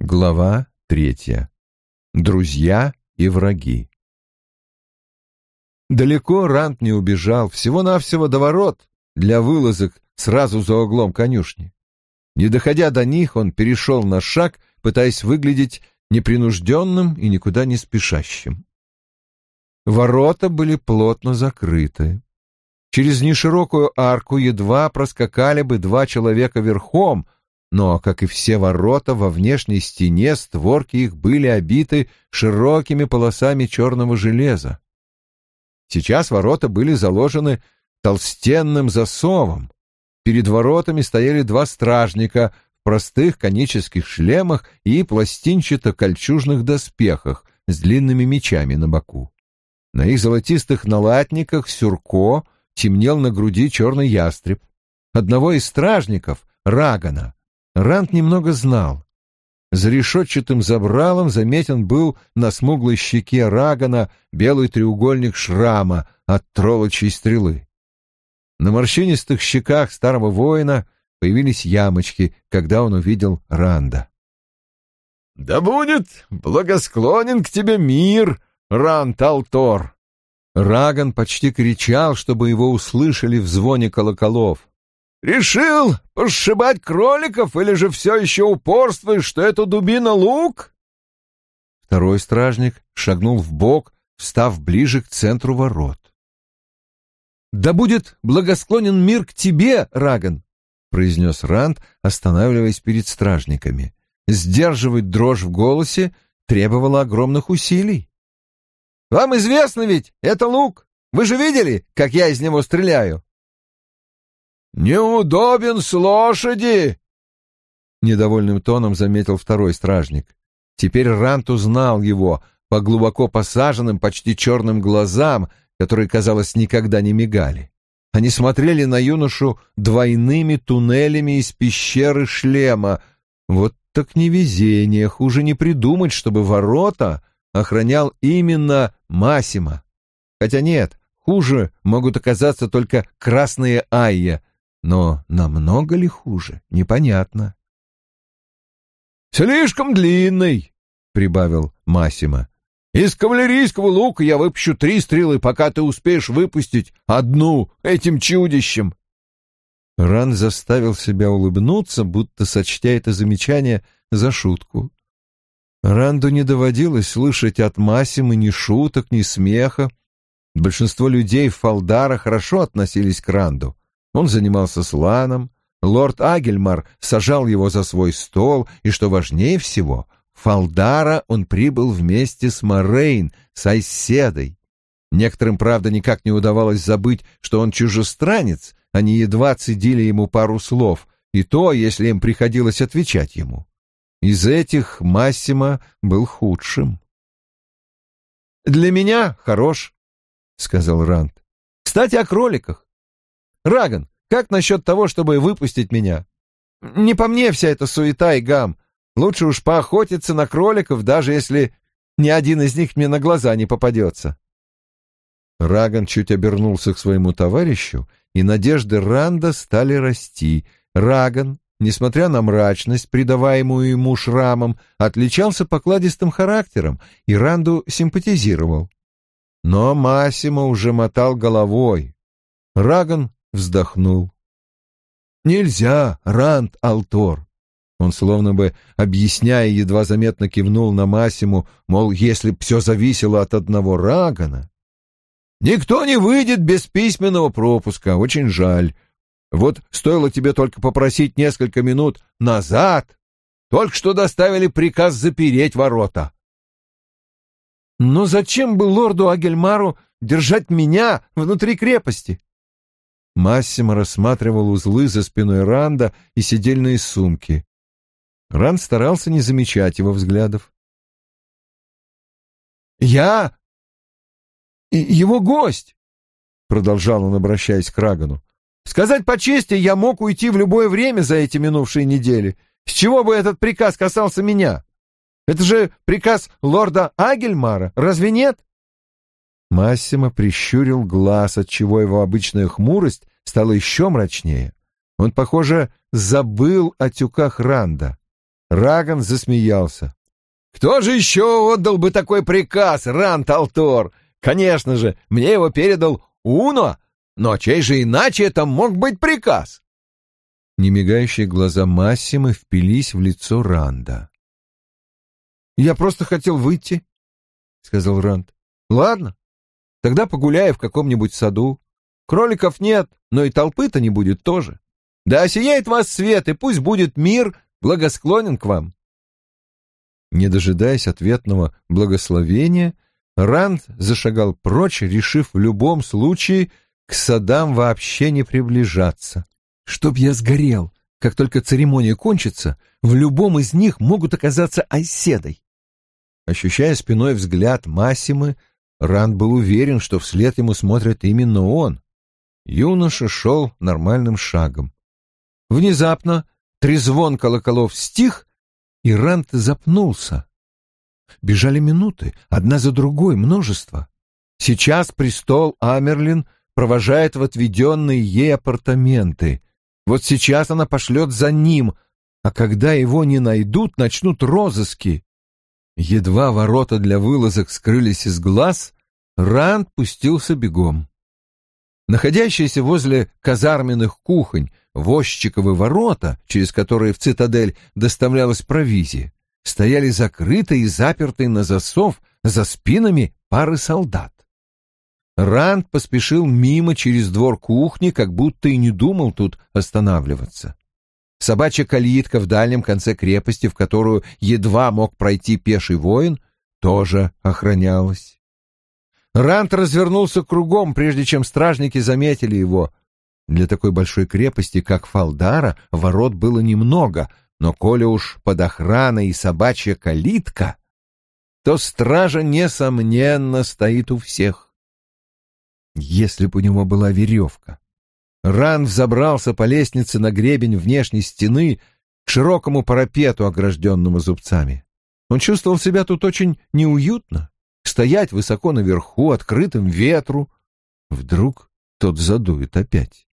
Глава третья. Друзья и враги. Далеко Рант не убежал, всего-навсего до ворот для вылазок сразу за углом конюшни. Не доходя до них, он перешел на шаг, пытаясь выглядеть непринужденным и никуда не спешащим. Ворота были плотно закрыты. Через неширокую арку едва проскакали бы два человека верхом — но, как и все ворота, во внешней стене створки их были обиты широкими полосами черного железа. Сейчас ворота были заложены толстенным засовом. Перед воротами стояли два стражника в простых конических шлемах и пластинчато-кольчужных доспехах с длинными мечами на боку. На их золотистых налатниках сюрко темнел на груди черный ястреб. Одного из стражников, Рагана, Рант немного знал. За решетчатым забралом заметен был на смуглой щеке Рагана белый треугольник шрама от троллочьей стрелы. На морщинистых щеках старого воина появились ямочки, когда он увидел Ранда. «Да будет благосклонен к тебе мир, Ранд Алтор!» Раган почти кричал, чтобы его услышали в звоне колоколов. Решил пошибать кроликов или же все еще упорствуешь, что это дубина лук? Второй стражник шагнул в бок, встав ближе к центру ворот. «Да будет благосклонен мир к тебе, Раган!» — произнес Ранд, останавливаясь перед стражниками. Сдерживать дрожь в голосе требовало огромных усилий. «Вам известно ведь, это лук. Вы же видели, как я из него стреляю?» «Неудобен с лошади!» Недовольным тоном заметил второй стражник. Теперь Рант узнал его по глубоко посаженным, почти черным глазам, которые, казалось, никогда не мигали. Они смотрели на юношу двойными туннелями из пещеры шлема. Вот так невезение, хуже не придумать, чтобы ворота охранял именно Масима. Хотя нет, хуже могут оказаться только красные Айя, но намного ли хуже, непонятно. «Слишком длинный», — прибавил Массимо. «Из кавалерийского лука я выпущу три стрелы, пока ты успеешь выпустить одну этим чудищем». Ран заставил себя улыбнуться, будто сочтя это замечание за шутку. Ранду не доводилось слышать от Массимы ни шуток, ни смеха. Большинство людей в Фалдара хорошо относились к Ранду. Он занимался сланом, лорд Агельмар сажал его за свой стол, и, что важнее всего, Фалдара он прибыл вместе с Морейн, с Айседой. Некоторым, правда, никак не удавалось забыть, что он чужестранец, они едва цедили ему пару слов, и то, если им приходилось отвечать ему. Из этих Массимо был худшим. «Для меня хорош», — сказал Рант. «Кстати, о кроликах. Раган, как насчет того, чтобы выпустить меня? Не по мне вся эта суета и гам. Лучше уж поохотиться на кроликов, даже если ни один из них мне на глаза не попадется. Раган чуть обернулся к своему товарищу, и надежды Ранда стали расти. Раган, несмотря на мрачность, придаваемую ему шрамом, отличался покладистым характером и Ранду симпатизировал. Но Массимо уже мотал головой. Раган вздохнул. «Нельзя, Ранд Алтор!» Он словно бы, объясняя, едва заметно кивнул на Массиму, мол, если б все зависело от одного Рагана. «Никто не выйдет без письменного пропуска, очень жаль. Вот стоило тебе только попросить несколько минут назад, только что доставили приказ запереть ворота». «Но зачем бы лорду Агельмару держать меня внутри крепости?» Массимо рассматривал узлы за спиной Ранда и сидельные сумки. Ранд старался не замечать его взглядов. «Я его гость!» — продолжал он, обращаясь к Рагану. «Сказать по чести, я мог уйти в любое время за эти минувшие недели. С чего бы этот приказ касался меня? Это же приказ лорда Агельмара, разве нет?» Массимо прищурил глаз, отчего его обычная хмурость стала еще мрачнее. Он, похоже, забыл о тюках Ранда. Раган засмеялся. «Кто же еще отдал бы такой приказ, Рант Алтор? Конечно же, мне его передал Уно, но чей же иначе это мог быть приказ?» Немигающие глаза Массимы впились в лицо Ранда. «Я просто хотел выйти», — сказал Ранд. «Ладно, тогда погуляю в каком-нибудь саду. Кроликов нет, но и толпы-то не будет тоже. Да осияет вас свет, и пусть будет мир благосклонен к вам». Не дожидаясь ответного благословения, Ранд зашагал прочь, решив в любом случае к садам вообще не приближаться. «Чтоб я сгорел, как только церемония кончится, в любом из них могут оказаться оседой». Ощущая спиной взгляд Массимы, Ранд был уверен, что вслед ему смотрит именно он. Юноша шел нормальным шагом. Внезапно трезвон колоколов стих, и Ранд запнулся. Бежали минуты, одна за другой, множество. Сейчас престол Амерлин провожает в отведенные ей апартаменты. Вот сейчас она пошлет за ним, а когда его не найдут, начнут розыски. Едва ворота для вылазок скрылись из глаз, Ранд пустился бегом. Находящиеся возле казарменных кухонь возчиковы ворота, через которые в цитадель доставлялась провизия, стояли закрытые и запертые на засов за спинами пары солдат. Ранд поспешил мимо через двор кухни, как будто и не думал тут останавливаться. Собачья калитка в дальнем конце крепости, в которую едва мог пройти пеший воин, тоже охранялась. Рант развернулся кругом, прежде чем стражники заметили его. Для такой большой крепости, как Фалдара, ворот было немного, но коли уж под охраной и собачья калитка, то стража, несомненно, стоит у всех. Если бы у него была веревка, Ран взобрался по лестнице на гребень внешней стены к широкому парапету, огражденному зубцами. Он чувствовал себя тут очень неуютно, стоять высоко наверху, открытым ветру. Вдруг тот задует опять.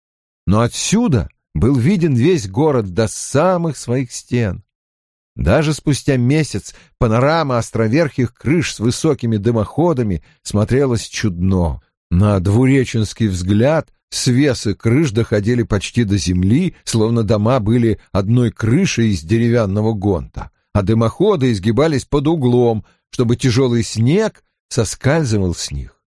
Но отсюда был виден весь город до самых своих стен. Даже спустя месяц панорама островерхих крыш с высокими дымоходами смотрелась чудно. На двуреченский взгляд Свесы крыш доходили почти до земли, словно дома были одной крышей из деревянного гонта, а дымоходы изгибались под углом, чтобы тяжелый снег соскальзывал с них.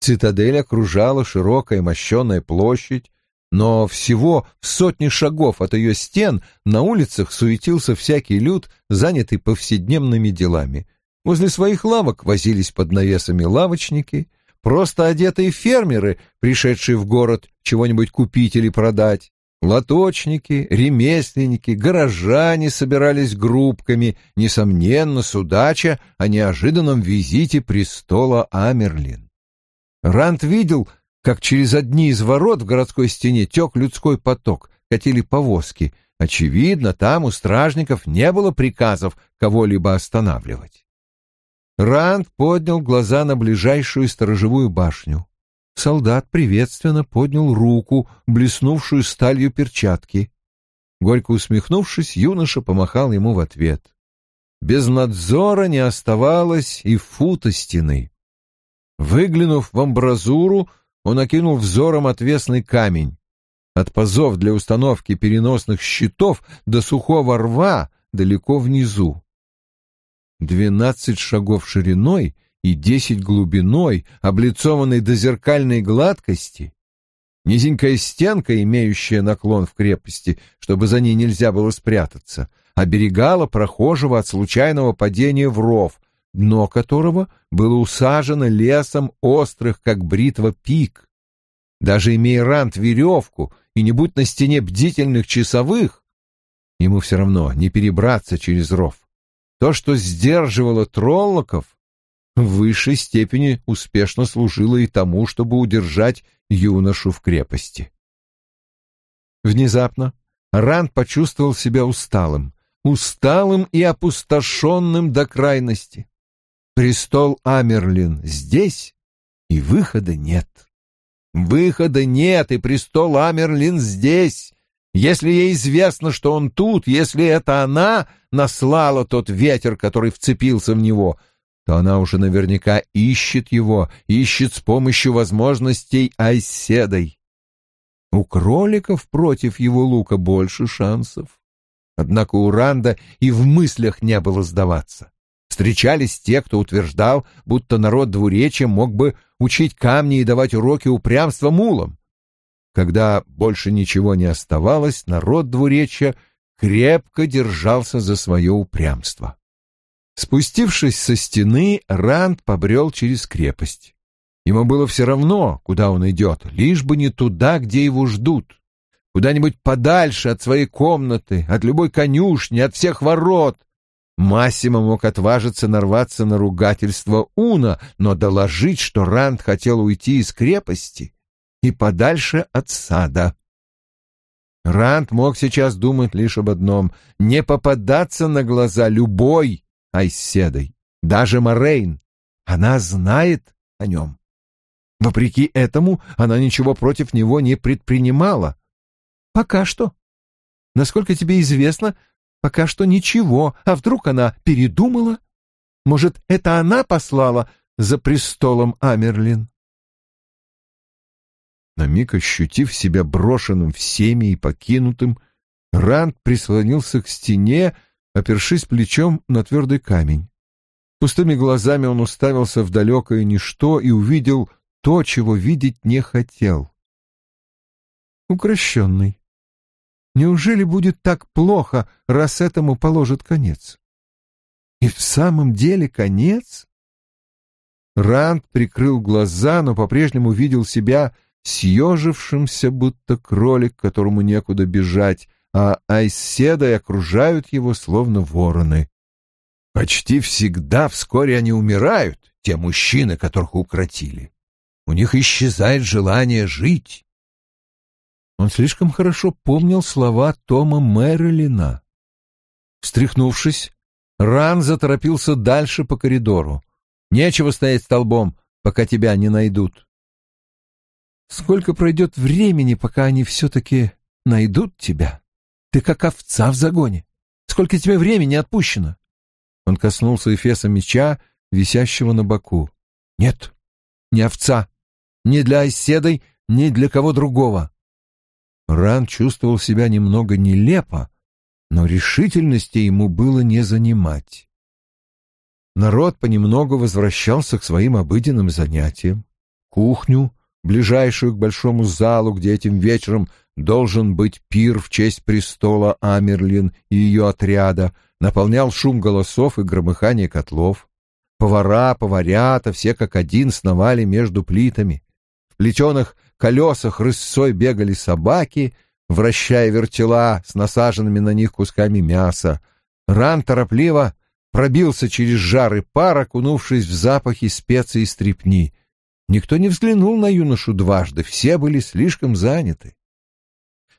Цитадель окружала широкая мощеная площадь, но всего в сотни шагов от ее стен на улицах суетился всякий люд, занятый повседневными делами. Возле своих лавок возились под навесами лавочники, просто одетые фермеры, пришедшие в город чего-нибудь купить или продать. Лоточники, ремесленники, горожане собирались группками, несомненно, судача о неожиданном визите престола Амерлин. Рант видел, как через одни из ворот в городской стене тек людской поток, катили повозки. Очевидно, там у стражников не было приказов кого-либо останавливать. Ранд поднял глаза на ближайшую сторожевую башню. Солдат приветственно поднял руку, блеснувшую сталью перчатки. Горько усмехнувшись, юноша помахал ему в ответ. Без надзора не оставалось и фута стены. Выглянув в амбразуру, он окинул взором отвесный камень. От пазов для установки переносных щитов до сухого рва далеко внизу двенадцать шагов шириной и десять глубиной, облицованной до зеркальной гладкости. Низенькая стенка, имеющая наклон в крепости, чтобы за ней нельзя было спрятаться, оберегала прохожего от случайного падения в ров, дно которого было усажено лесом острых, как бритва, пик. Даже имея рант веревку и не будь на стене бдительных часовых, ему все равно не перебраться через ров. То, что сдерживало троллоков, в высшей степени успешно служило и тому, чтобы удержать юношу в крепости. Внезапно Ранд почувствовал себя усталым, усталым и опустошенным до крайности. Престол Амерлин здесь, и выхода нет. Выхода нет, и престол Амерлин здесь, Если ей известно, что он тут, если это она наслала тот ветер, который вцепился в него, то она уже наверняка ищет его, ищет с помощью возможностей Айседой. У кроликов против его лука больше шансов. Однако у Ранда и в мыслях не было сдаваться. Встречались те, кто утверждал, будто народ двуречия мог бы учить камни и давать уроки упрямства мулам. Когда больше ничего не оставалось, народ двуречья крепко держался за свое упрямство. Спустившись со стены, Ранд побрел через крепость. Ему было все равно, куда он идет, лишь бы не туда, где его ждут. Куда-нибудь подальше от своей комнаты, от любой конюшни, от всех ворот. Массимо мог отважиться нарваться на ругательство Уна, но доложить, что Ранд хотел уйти из крепости, и подальше от сада. Рант мог сейчас думать лишь об одном — не попадаться на глаза любой Айседой, даже Морейн. Она знает о нем. Вопреки этому она ничего против него не предпринимала. Пока что. Насколько тебе известно, пока что ничего. А вдруг она передумала? Может, это она послала за престолом Амерлин? На миг ощутив себя брошенным всеми и покинутым, Ранд прислонился к стене, опершись плечом на твердый камень. Пустыми глазами он уставился в далекое ничто и увидел то, чего видеть не хотел. Укращенный. Неужели будет так плохо, раз этому положит конец? И в самом деле конец? Ранд прикрыл глаза, но по-прежнему видел себя съежившимся, будто кролик, которому некуда бежать, а Айседой окружают его, словно вороны. Почти всегда вскоре они умирают, те мужчины, которых укротили. У них исчезает желание жить. Он слишком хорошо помнил слова Тома Мэрилина. Встряхнувшись, Ран заторопился дальше по коридору. Нечего стоять столбом, пока тебя не найдут. Сколько пройдет времени, пока они все-таки найдут тебя? Ты как овца в загоне. Сколько тебе времени отпущено?» Он коснулся эфеса меча, висящего на боку. «Нет, не овца. Ни для оседой, ни для кого другого». Ран чувствовал себя немного нелепо, но решительности ему было не занимать. Народ понемногу возвращался к своим обыденным занятиям. Кухню ближайшую к большому залу, где этим вечером должен быть пир в честь престола Амерлин и ее отряда, наполнял шум голосов и громыхание котлов. Повара, поварята, все как один сновали между плитами. В плетеных колесах рысцой бегали собаки, вращая вертела с насаженными на них кусками мяса. Ран торопливо пробился через жар и пар, окунувшись в запахи специй и стрепни — Никто не взглянул на юношу дважды, все были слишком заняты.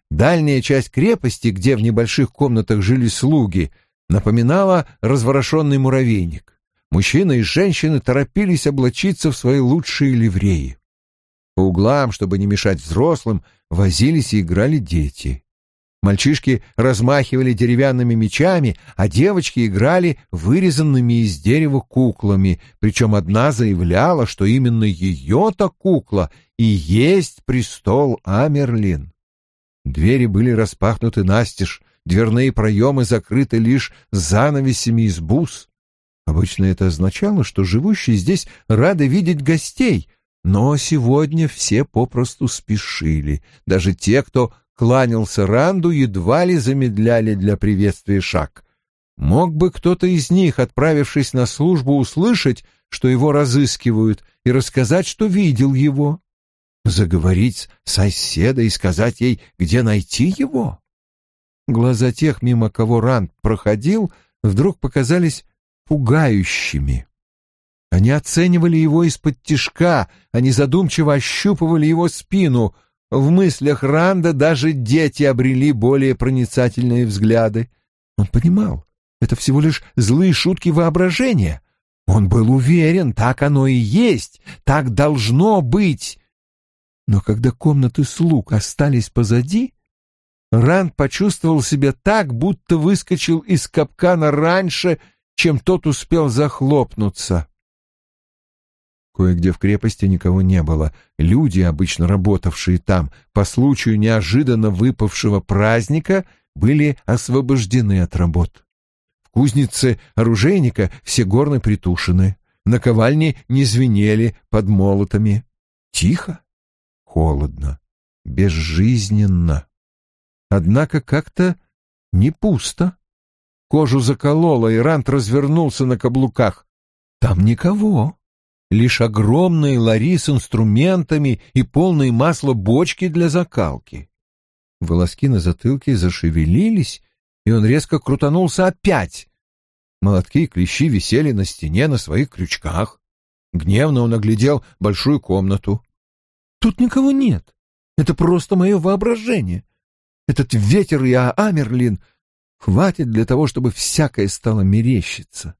Дальняя часть крепости, где в небольших комнатах жили слуги, напоминала разворошенный муравейник. Мужчины и женщины торопились облачиться в свои лучшие ливреи. По углам, чтобы не мешать взрослым, возились и играли дети. Мальчишки размахивали деревянными мечами, а девочки играли вырезанными из дерева куклами, причем одна заявляла, что именно ее-то кукла и есть престол Амерлин. Двери были распахнуты настежь, дверные проемы закрыты лишь занавесями из бус. Обычно это означало, что живущие здесь рады видеть гостей, но сегодня все попросту спешили, даже те, кто кланялся Ранду, едва ли замедляли для приветствия шаг. Мог бы кто-то из них, отправившись на службу, услышать, что его разыскивают, и рассказать, что видел его? Заговорить с соседой и сказать ей, где найти его? Глаза тех, мимо кого Ранд проходил, вдруг показались пугающими. Они оценивали его из-под тишка, они задумчиво ощупывали его спину — в мыслях Ранда даже дети обрели более проницательные взгляды. Он понимал, это всего лишь злые шутки воображения. Он был уверен, так оно и есть, так должно быть. Но когда комнаты слуг остались позади, Ранд почувствовал себя так, будто выскочил из капкана раньше, чем тот успел захлопнуться. Кое-где в крепости никого не было. Люди, обычно работавшие там по случаю неожиданно выпавшего праздника, были освобождены от работ. В кузнице оружейника все горны притушены, наковальни не звенели под молотами. Тихо, холодно, безжизненно. Однако как-то не пусто. Кожу закололо, и Рант развернулся на каблуках. Там никого. Лишь огромные лари с инструментами и полные масла бочки для закалки. Волоски на затылке зашевелились, и он резко крутанулся опять. Молотки и клещи висели на стене на своих крючках. Гневно он оглядел большую комнату. Тут никого нет. Это просто мое воображение. Этот ветер и Амерлин хватит для того, чтобы всякое стало мерещиться.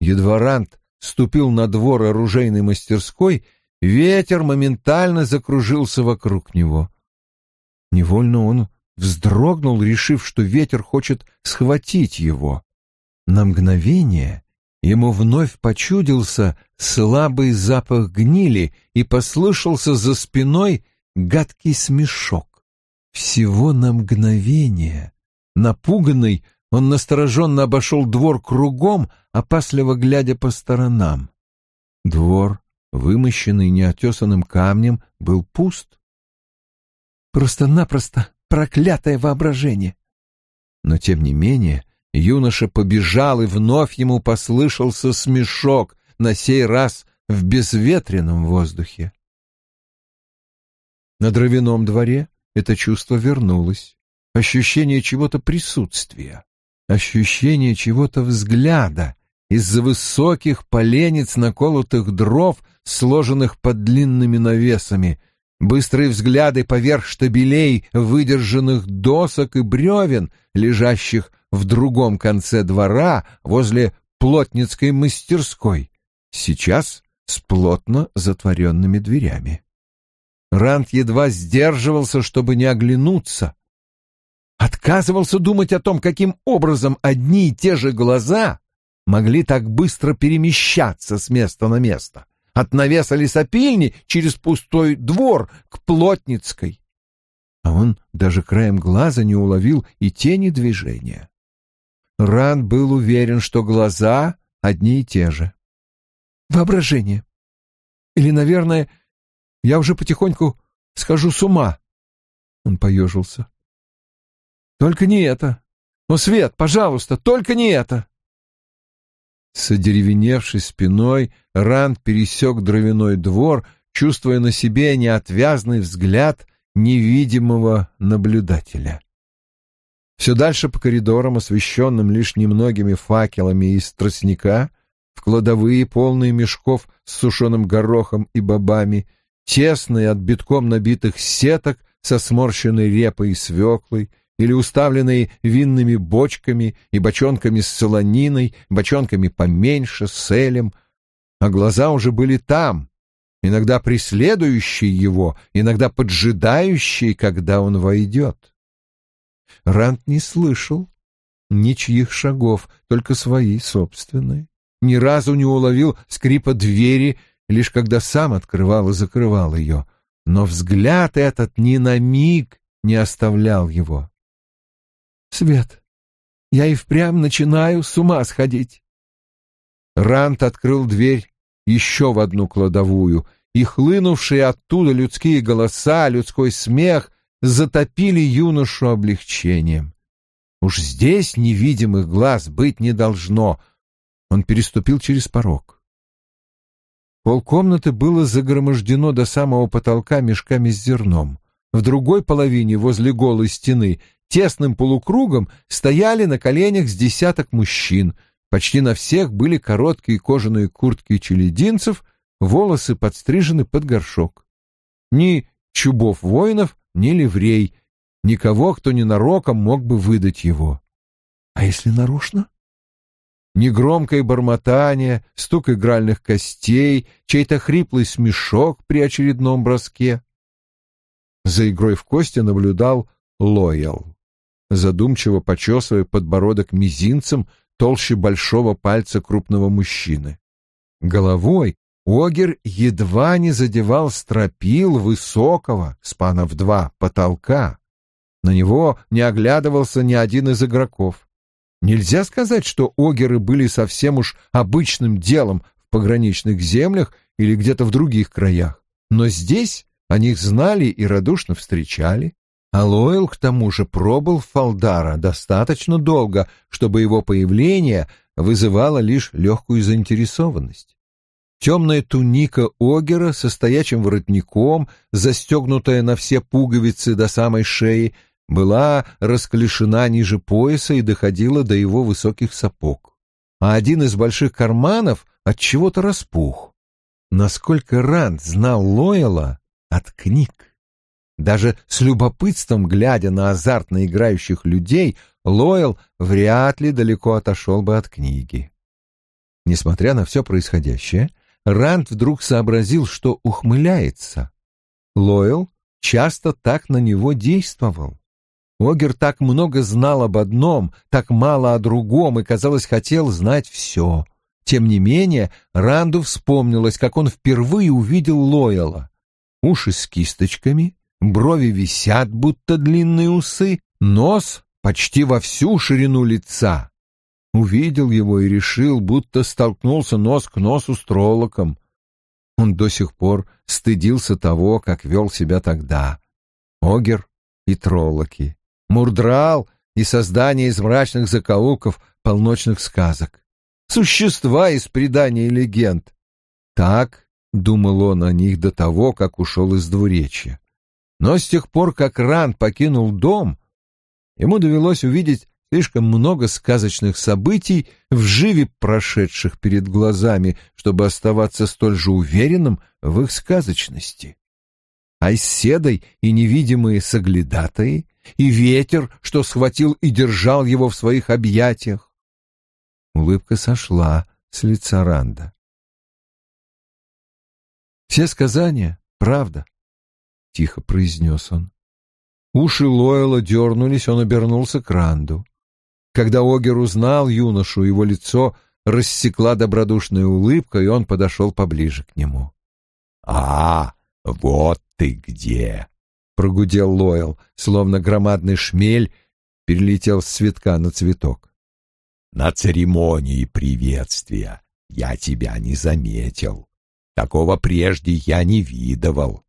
Едва Рант ступил на двор оружейной мастерской, ветер моментально закружился вокруг него. Невольно он вздрогнул, решив, что ветер хочет схватить его. На мгновение ему вновь почудился слабый запах гнили и послышался за спиной гадкий смешок. Всего на мгновение. Напуганный, он настороженно обошел двор кругом, опасливо глядя по сторонам. Двор, вымощенный неотесанным камнем, был пуст. Просто-напросто проклятое воображение. Но, тем не менее, юноша побежал, и вновь ему послышался смешок, на сей раз в безветренном воздухе. На дровяном дворе это чувство вернулось. Ощущение чего-то присутствия, ощущение чего-то взгляда из-за высоких поленец наколотых дров, сложенных под длинными навесами, быстрые взгляды поверх штабелей выдержанных досок и бревен, лежащих в другом конце двора возле плотницкой мастерской, сейчас с плотно затворенными дверями. Ранд едва сдерживался, чтобы не оглянуться. Отказывался думать о том, каким образом одни и те же глаза могли так быстро перемещаться с места на место, от навеса лесопильни через пустой двор к Плотницкой. А он даже краем глаза не уловил и тени движения. Ранд был уверен, что глаза одни и те же. Воображение. Или, наверное, я уже потихоньку схожу с ума. Он поежился. Только не это. О, Свет, пожалуйста, только не это. С спиной Ранд пересек дровяной двор, чувствуя на себе неотвязный взгляд невидимого наблюдателя. Все дальше по коридорам, освещенным лишь немногими факелами из тростника, в кладовые, полные мешков с сушеным горохом и бобами, тесные от битком набитых сеток со сморщенной репой и свеклой, или уставленные винными бочками и бочонками с солониной, бочонками поменьше, с элем, а глаза уже были там, иногда преследующие его, иногда поджидающие, когда он войдет. Рант не слышал ничьих шагов, только свои собственные. Ни разу не уловил скрипа двери, лишь когда сам открывал и закрывал ее, но взгляд этот ни на миг не оставлял его. «Свет, я и впрямь начинаю с ума сходить». Рант открыл дверь еще в одну кладовую, и хлынувшие оттуда людские голоса, людской смех затопили юношу облегчением. Уж здесь невидимых глаз быть не должно. Он переступил через порог. Полкомнаты было загромождено до самого потолка мешками с зерном. В другой половине, возле голой стены, тесным полукругом стояли на коленях с десяток мужчин. Почти на всех были короткие кожаные куртки челединцев, волосы подстрижены под горшок. Ни чубов воинов, ни ливрей, никого, кто ненароком мог бы выдать его. А если нарочно? негромкое бормотание, стук игральных костей, чей-то хриплый смешок при очередном броске. За игрой в кости наблюдал Лоял, задумчиво почесывая подбородок мизинцем толще большого пальца крупного мужчины. Головой Огер едва не задевал стропил высокого, спанов два, потолка. На него не оглядывался ни один из игроков. Нельзя сказать, что огеры были совсем уж обычным делом в пограничных землях или где-то в других краях, но здесь о них знали и радушно встречали. А Лойл, к тому же, пробыл в Фалдара достаточно долго, чтобы его появление вызывало лишь легкую заинтересованность. Темная туника Огера со стоячим воротником, застегнутая на все пуговицы до самой шеи, была расклешена ниже пояса и доходила до его высоких сапог. А один из больших карманов от чего-то распух. Насколько Ранд знал Лойла от книг. Даже с любопытством, глядя на азартно играющих людей, Лойл вряд ли далеко отошел бы от книги. Несмотря на все происходящее, Ранд вдруг сообразил, что ухмыляется. Лойл часто так на него действовал. Огер так много знал об одном, так мало о другом и, казалось, хотел знать все. Тем не менее, Ранду вспомнилось, как он впервые увидел Лойла. Уши с кисточками, брови висят, будто длинные усы, нос почти во всю ширину лица. Увидел его и решил, будто столкнулся нос к носу с троллоком. Он до сих пор стыдился того, как вел себя тогда. Огер и троллоки. Мурдрал и создание из мрачных закоулков полночных сказок. Существа из преданий и легенд. Так думал он о них до того, как ушел из двуречья. Но с тех пор, как Ран покинул дом, ему довелось увидеть слишком много сказочных событий, вживе прошедших перед глазами, чтобы оставаться столь же уверенным в их сказочности. Айседой и невидимые соглядатые, и ветер, что схватил и держал его в своих объятиях. Улыбка сошла с лица Ранда. «Все сказания — правда», — тихо произнес он. Уши Лойла дернулись, он обернулся к Ранду. Когда Огер узнал юношу, его лицо рассекла добродушная улыбка, и он подошел поближе к нему. «А, вот ты где!» — прогудел Лойл, словно громадный шмель перелетел с цветка на цветок. «На церемонии приветствия я тебя не заметил. Такого прежде я не видывал.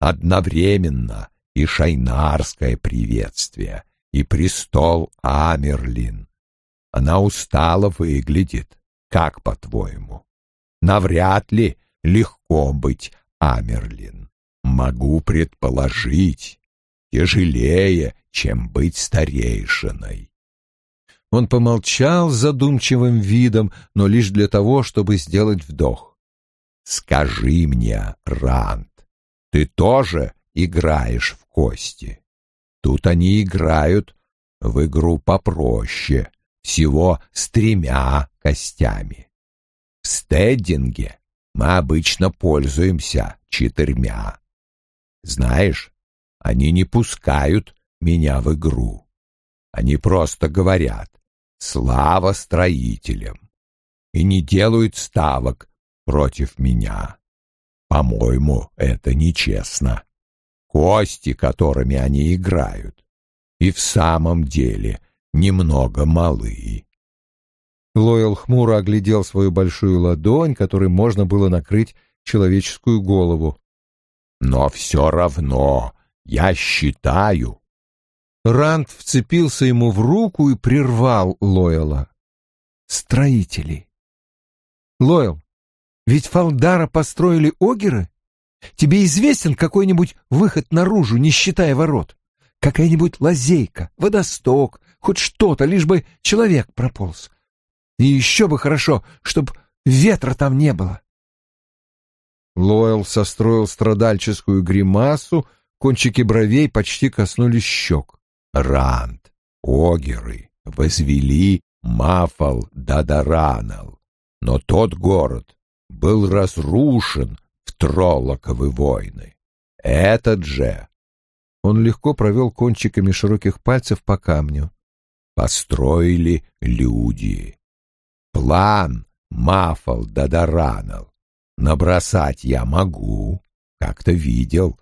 Одновременно и шайнарское приветствие, и престол Амерлин. Она устало выглядит, как по-твоему? Навряд ли легко быть Амерлин могу предположить, тяжелее, чем быть старейшиной. Он помолчал задумчивым видом, но лишь для того, чтобы сделать вдох. «Скажи мне, Ранд, ты тоже играешь в кости? Тут они играют в игру попроще, всего с тремя костями. В стеддинге мы обычно пользуемся четырьмя. Знаешь, они не пускают меня в игру. Они просто говорят «Слава строителям!» и не делают ставок против меня. По-моему, это нечестно. Кости, которыми они играют, и в самом деле немного малы. Лойл хмуро оглядел свою большую ладонь, которой можно было накрыть человеческую голову. Но все равно я считаю. Ранд вцепился ему в руку и прервал Лойла. Строители. Лойл, ведь Фалдара построили огеры? Тебе известен какой-нибудь выход наружу, не считая ворот? Какая-нибудь лазейка, водосток, хоть что-то, лишь бы человек прополз. И еще бы хорошо, чтоб ветра там не было. Лойл состроил страдальческую гримасу, кончики бровей почти коснулись щек. Ранд, Огеры возвели Мафал Дадаранал, но тот город был разрушен в Троллоковы войны. Этот же Он легко провел кончиками широких пальцев по камню. Построили люди. План Мафал Дадаранал. Набросать я могу. Как-то видел.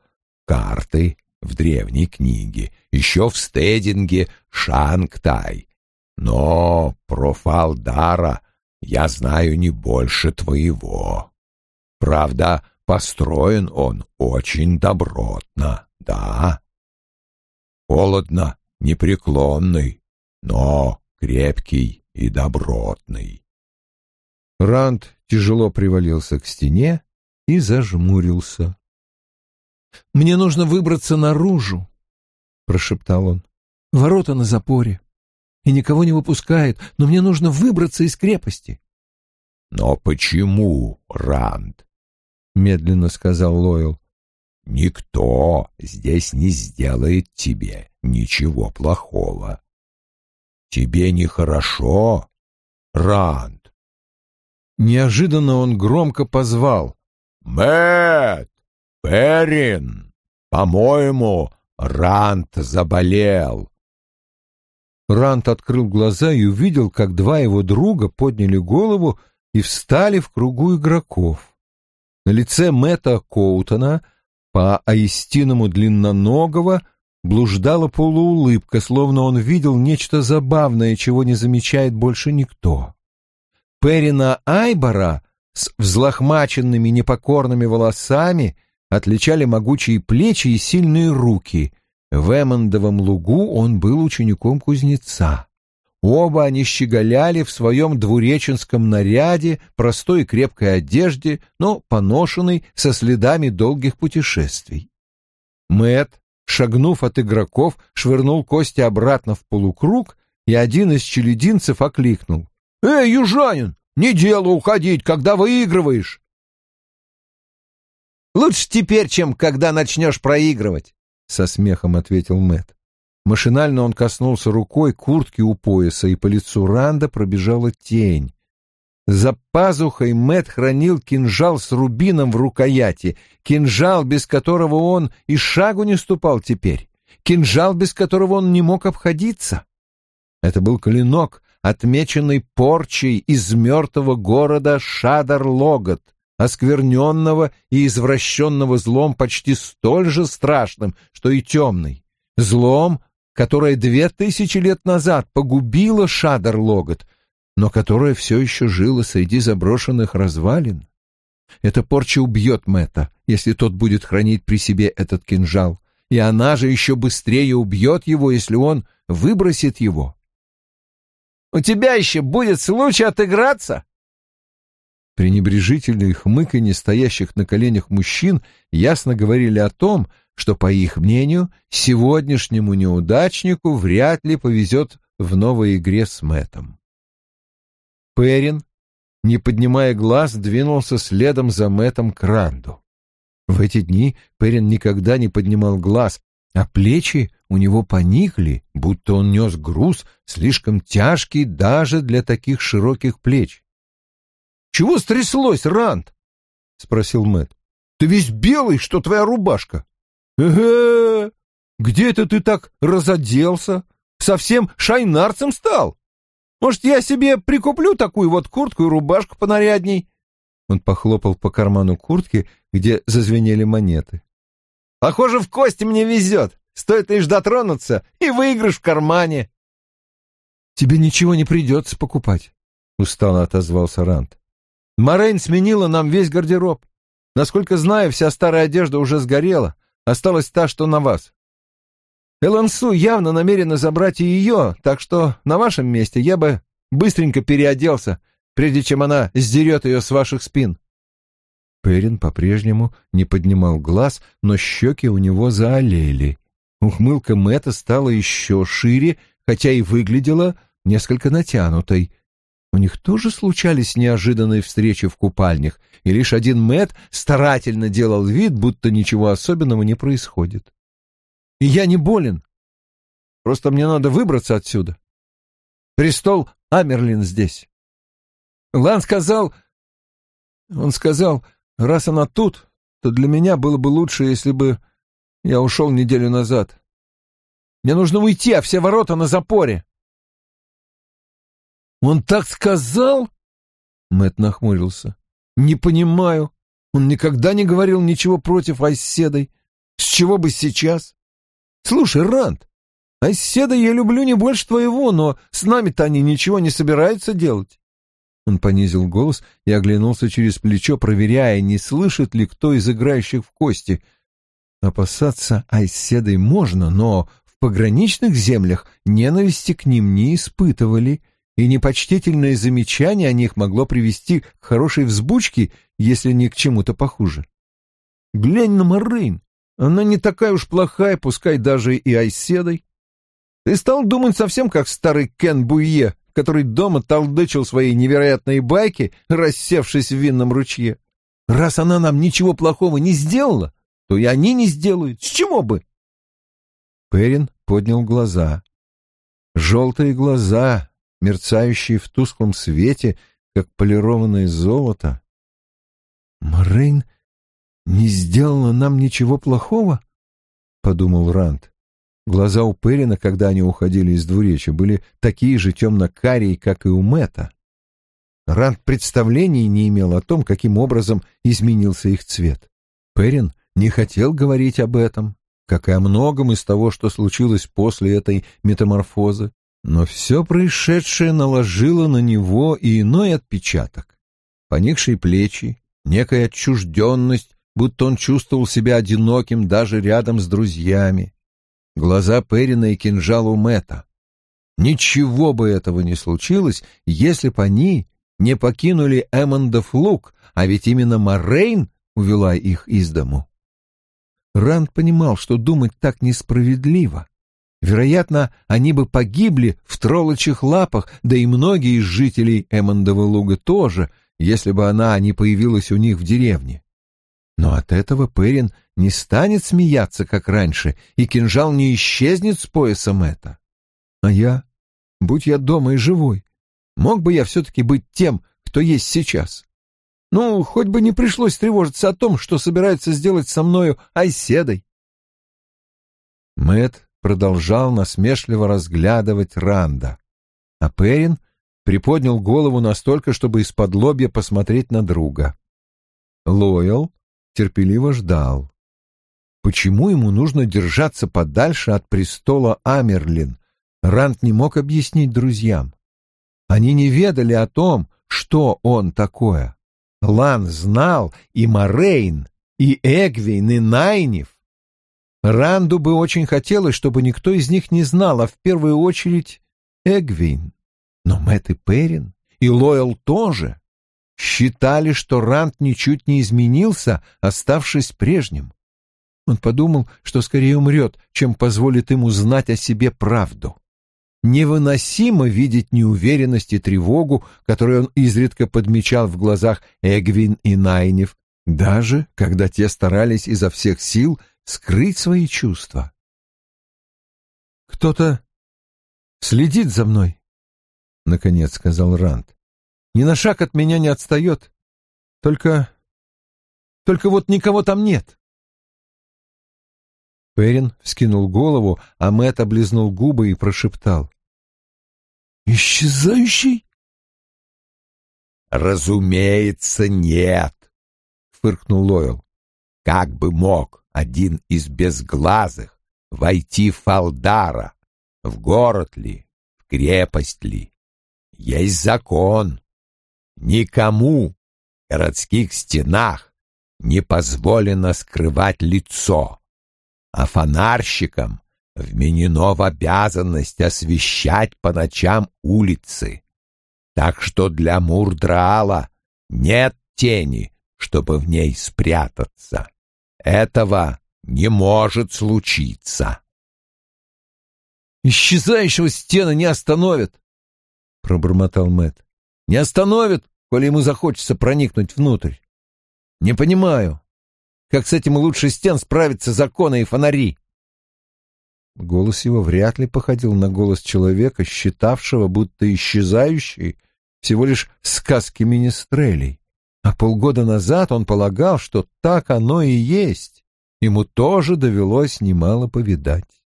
Карты в древней книге. Еще в стединге Шангтай. Но про Фалдара я знаю не больше твоего. Правда, построен он очень добротно, да. Холодно, непреклонный, но крепкий и добротный. Ранд тяжело привалился к стене и зажмурился. «Мне нужно выбраться наружу», — прошептал он. «Ворота на запоре, и никого не выпускает, но мне нужно выбраться из крепости». «Но почему, Ранд?» — медленно сказал Лойл. «Никто здесь не сделает тебе ничего плохого. Тебе нехорошо, Ранд?» Неожиданно он громко позвал. Мэт, Перин, по-моему, Ранд заболел». Рант открыл глаза и увидел, как два его друга подняли голову и встали в кругу игроков. На лице Мэтта Коутона, по аистиному длинноногого, блуждала полуулыбка, словно он видел нечто забавное, чего не замечает больше никто. Перина Айбора с взлохмаченными непокорными волосами отличали могучие плечи и сильные руки. В Эммондовом лугу он был учеником кузнеца. Оба они щеголяли в своем двуреченском наряде, простой и крепкой одежде, но поношенной со следами долгих путешествий. Мэт, шагнув от игроков, швырнул кости обратно в полукруг, и один из челединцев окликнул. «Эй, южанин, не дело уходить, когда выигрываешь!» «Лучше теперь, чем когда начнешь проигрывать», — со смехом ответил Мэт. Машинально он коснулся рукой куртки у пояса, и по лицу Ранда пробежала тень. За пазухой Мэт хранил кинжал с рубином в рукояти, кинжал, без которого он и шагу не ступал теперь, кинжал, без которого он не мог обходиться. Это был клинок, отмеченный порчей из мертвого города Шадар-Логот, оскверненного и извращенного злом почти столь же страшным, что и темный. Злом, которое две тысячи лет назад погубило Шадар-Логот, но которое все еще жило среди заброшенных развалин. Эта порча убьет Мэтта, если тот будет хранить при себе этот кинжал, и она же еще быстрее убьет его, если он выбросит его. «У тебя еще будет случай отыграться?» Пренебрежительные хмыканье стоящих на коленях мужчин ясно говорили о том, что, по их мнению, сегодняшнему неудачнику вряд ли повезет в новой игре с Мэтом. Перин, не поднимая глаз, двинулся следом за Мэтом к Ранду. В эти дни Перин никогда не поднимал глаз, а плечи у него поникли, будто он нес груз, слишком тяжкий даже для таких широких плеч. «Чего стряслось, Ранд?» — спросил Мэт. «Ты весь белый, что твоя рубашка». «Эге! Где это ты так разоделся? Совсем шайнарцем стал? Может, я себе прикуплю такую вот куртку и рубашку понарядней?» Он похлопал по карману куртки, где зазвенели монеты. «Похоже, в кости мне везет. Стоит лишь дотронуться, и выигрыш в кармане». «Тебе ничего не придется покупать», — устало отозвался Рант. «Морейн сменила нам весь гардероб. Насколько знаю, вся старая одежда уже сгорела. Осталась та, что на вас. Элансу явно намерена забрать и ее, так что на вашем месте я бы быстренько переоделся, прежде чем она сдерет ее с ваших спин». Перин по-прежнему не поднимал глаз, но щеки у него заолели. Ухмылка Мэтта стала еще шире, хотя и выглядела несколько натянутой. У них тоже случались неожиданные встречи в купальнях, и лишь один Мэт старательно делал вид, будто ничего особенного не происходит. И я не болен. Просто мне надо выбраться отсюда. Престол Амерлин здесь. Лан сказал... Он сказал, раз она тут, то для меня было бы лучше, если бы... Я ушел неделю назад. Мне нужно уйти, а все ворота на запоре. Он так сказал? Мэт нахмурился. Не понимаю. Он никогда не говорил ничего против Айседой. С чего бы сейчас? Слушай, Ранд, Айседа я люблю не больше твоего, но с нами-то они ничего не собираются делать. Он понизил голос и оглянулся через плечо, проверяя, не слышит ли кто из играющих в кости. Опасаться Айседой можно, но в пограничных землях ненависти к ним не испытывали, и непочтительное замечание о них могло привести к хорошей взбучке, если не к чему-то похуже. Глянь на Марин, она не такая уж плохая, пускай даже и Айседой. Ты стал думать совсем как старый Кен Буе, который дома толдычил свои невероятные байки, рассевшись в винном ручье. Раз она нам ничего плохого не сделала, то и они не сделают. С чего бы? Перин поднял глаза. Желтые глаза, мерцающие в тусклом свете, как полированное золото. «Морейн не сделала нам ничего плохого?» — подумал Ранд. Глаза у Перина, когда они уходили из двуречья, были такие же темно-карие, как и у Мэтта. Ранд представления не имел о том, каким образом изменился их цвет. Перин не хотел говорить об этом, как и о многом из того, что случилось после этой метаморфозы, но все происшедшее наложило на него и иной отпечаток. Поникшие плечи, некая отчужденность, будто он чувствовал себя одиноким даже рядом с друзьями. Глаза Перина и кинжал у Мэтта. Ничего бы этого не случилось, если бы они не покинули Эммондов луг, а ведь именно Морейн увела их из дому. Ранд понимал, что думать так несправедливо. Вероятно, они бы погибли в троллочих лапах, да и многие из жителей Эммондова луга тоже, если бы она не появилась у них в деревне. Но от этого Перин не станет смеяться, как раньше, и кинжал не исчезнет с пояса Мэтта. А я, будь я дома и живой, мог бы я все-таки быть тем, кто есть сейчас. Ну, хоть бы не пришлось тревожиться о том, что собирается сделать со мною Айседой. Мэт продолжал насмешливо разглядывать Ранда, а Перин приподнял голову настолько, чтобы из-под лобья посмотреть на друга. Лойл терпеливо ждал. Почему ему нужно держаться подальше от престола Амерлин? Ранд не мог объяснить друзьям. Они не ведали о том, что он такое. Лан знал и Морейн, и Эгвин, и Найниф. Ранду бы очень хотелось, чтобы никто из них не знал, а в первую очередь Эгвин. Но Мэтт и Перин, и Лойл тоже считали, что Ранд ничуть не изменился, оставшись прежним. Он подумал, что скорее умрет, чем позволит ему знать о себе правду. Невыносимо видеть неуверенность и тревогу, которую он изредка подмечал в глазах Эгвин и Найнев, даже когда те старались изо всех сил скрыть свои чувства. «Кто-то следит за мной», — наконец сказал Ранд. «Ни на шаг от меня не отстает. Только... только вот никого там нет». Перин вскинул голову, а Мэтт облизнул губы и прошептал. «Исчезающий?» «Разумеется, нет», — фыркнул Лойл. «Как бы мог один из безглазых войти в Фалдара, в город ли, в крепость ли? Есть закон. Никому в городских стенах не позволено скрывать лицо а фонарщикам вменено в обязанность освещать по ночам улицы. Так что для Мурдраала нет тени, чтобы в ней спрятаться. Этого не может случиться. «Исчезающего стены не остановят!» — пробормотал Мэт. «Не остановят, коли ему захочется проникнуть внутрь. Не понимаю, как с этим лучше стен справятся законы и фонари. Голос его вряд ли походил на голос человека, считавшего, будто исчезающий всего лишь сказки министрелей. А полгода назад он полагал, что так оно и есть. ему тоже довелось немало повидать.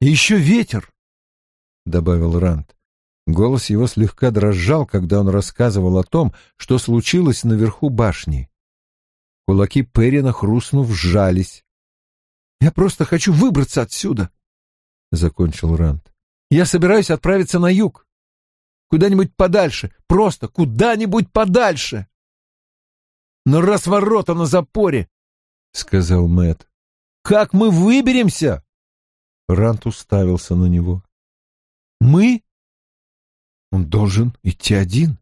«И еще ветер», — добавил Рант. Голос его слегка дрожал, когда он рассказывал о том, что случилось наверху башни. Кулаки Перина, хрустнув, сжались. «Я просто хочу выбраться отсюда», — закончил Рант. «Я собираюсь отправиться на юг. Куда-нибудь подальше, просто куда-нибудь подальше». «Но раз ворота на запоре», — сказал Мэт, «как мы выберемся?» Рант уставился на него. «Мы?» Он должен идти один.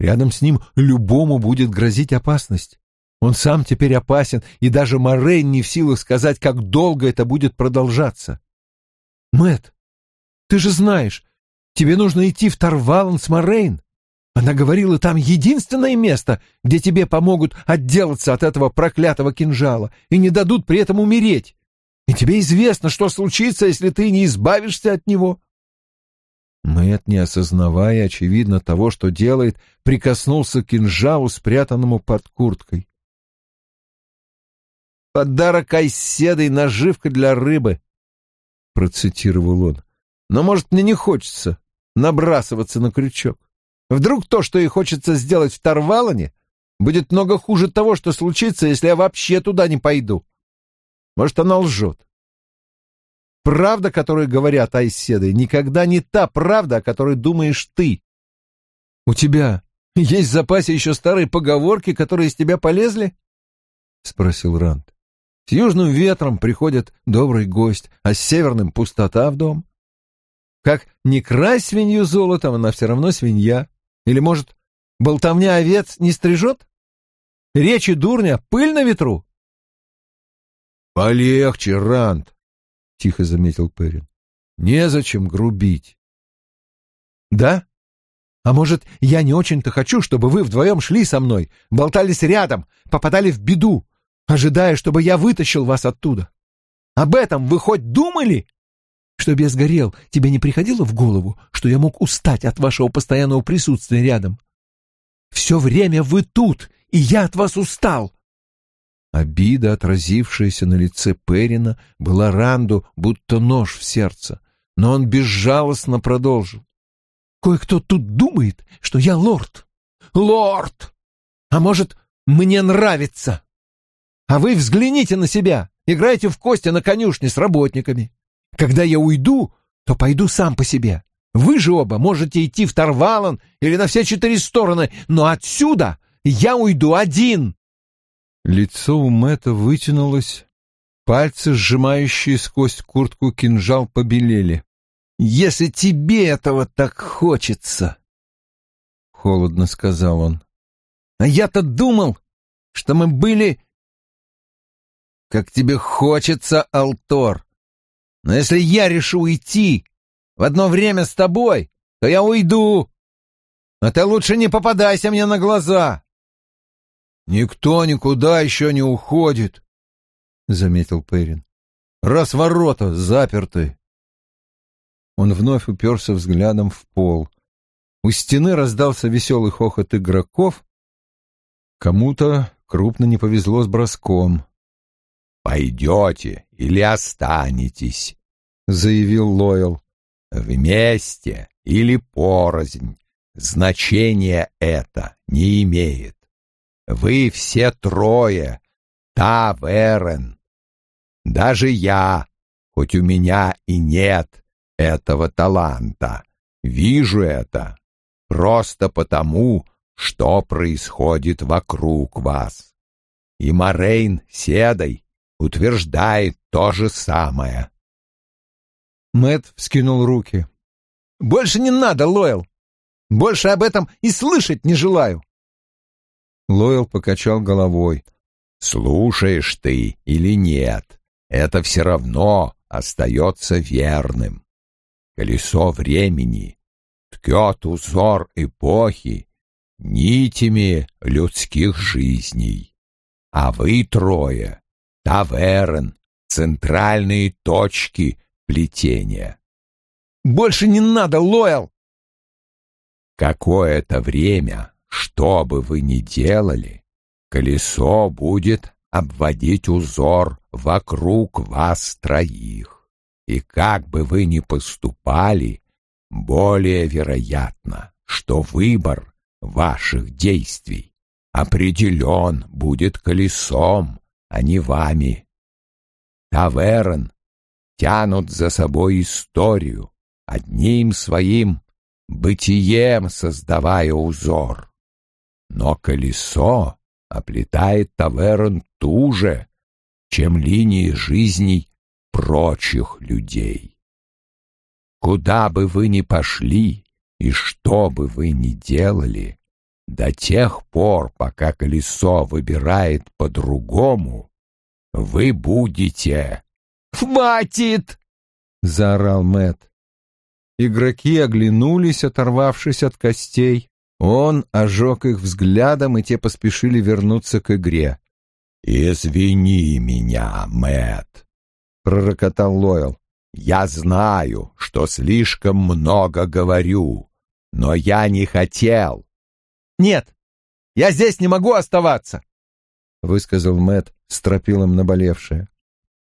Рядом с ним любому будет грозить опасность. Он сам теперь опасен, и даже Морейн не в силах сказать, как долго это будет продолжаться. Мэт, ты же знаешь, тебе нужно идти в Тарвалан с Морейн. Она говорила, там единственное место, где тебе помогут отделаться от этого проклятого кинжала и не дадут при этом умереть. И тебе известно, что случится, если ты не избавишься от него. Мэт, не осознавая, очевидно, того, что делает, прикоснулся к кинжалу, спрятанному под курткой. «Подарок Айседой — наживка для рыбы», — процитировал он. «Но, может, мне не хочется набрасываться на крючок. Вдруг то, что ей хочется сделать в Тарвалане, будет много хуже того, что случится, если я вообще туда не пойду. Может, она лжет. Правда, которую говорят Айседы, никогда не та правда, о которой думаешь ты. У тебя есть в запасе еще старые поговорки, которые из тебя полезли? — спросил Ранд. С южным ветром приходит добрый гость, а с северным — пустота в дом. Как не красть свинью золотом, она все равно свинья. Или, может, болтовня овец не стрижет? Речи дурня, пыль на ветру? — Полегче, Ранд, — тихо заметил Перин. — Незачем грубить. — Да? А может, я не очень-то хочу, чтобы вы вдвоем шли со мной, болтались рядом, попадали в беду, ожидая, чтобы я вытащил вас оттуда? Об этом вы хоть думали? Чтобы я сгорел, тебе не приходило в голову, что я мог устать от вашего постоянного присутствия рядом? Все время вы тут, и я от вас устал. Обида, отразившаяся на лице Перина, была Ранду будто нож в сердце, но он безжалостно продолжил. «Кое-кто тут думает, что я лорд. Лорд! А может, мне нравится? А вы взгляните на себя, играете в кости на конюшне с работниками. Когда я уйду, то пойду сам по себе. Вы же оба можете идти в Тарвалан или на все четыре стороны, но отсюда я уйду один. Лицо у Мэтта вытянулось, пальцы, сжимающие сквозь куртку кинжал, побелели. «Если тебе этого так хочется!» — холодно сказал он. «А я-то думал, что мы были...» «Как тебе хочется, Алтор! Но если я решу уйти в одно время с тобой, то я уйду! А ты лучше не попадайся мне на глаза!» «Никто никуда еще не уходит», — заметил Перин. «Раз ворота заперты». Он вновь уперся взглядом в пол. У стены раздался веселый хохот игроков. Кому-то крупно не повезло с броском. «Пойдете или останетесь», — заявил Лойл. «Вместе или порознь. Значения это не имеет. Вы все трое, Таверен. Даже я, хоть у меня и нет этого таланта, вижу это просто потому, что происходит вокруг вас. И Морейн Седой утверждает то же самое. Мэт вскинул руки. «Больше не надо, Лойл! Больше об этом и слышать не желаю!» Лойл покачал головой. «Слушаешь ты или нет, это все равно остается верным. Колесо времени ткет узор эпохи нитями людских жизней. А вы трое — таверн, центральные точки плетения». «Больше не надо, Лойл!» Какое-то время что бы вы ни делали, колесо будет обводить узор вокруг вас троих. И как бы вы ни поступали, более вероятно, что выбор ваших действий определен будет колесом, не вами. Таверн тянут за собой историю, одним своим бытием создавая узор. Но колесо оплетает таверн туже, чем линии жизней прочих людей. Куда бы вы ни пошли и что бы вы ни делали, до тех пор, пока колесо выбирает по-другому, вы будете... «Хватит!» — заорал Мэт. Игроки оглянулись, оторвавшись от костей. Он ожег их взглядом, и те поспешили вернуться к игре. «Извини меня, Мэт, пророкотал Лойл. «Я знаю, что слишком много говорю, но я не хотел». «Нет, я здесь не могу оставаться», — высказал Мэт стропилом наболевшее.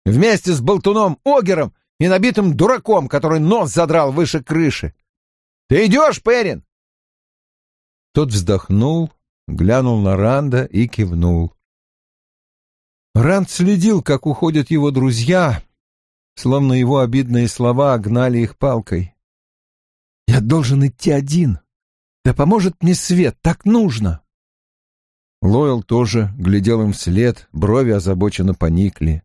«Вместе с болтуном Огером и набитым дураком, который нос задрал выше крыши. Ты идешь, Перин?» Тот вздохнул, глянул на Ранда и кивнул. Ранд следил, как уходят его друзья, словно его обидные слова гнали их палкой. «Я должен идти один. Да поможет мне свет, так нужно!» Лойл тоже глядел им вслед, брови озабоченно поникли.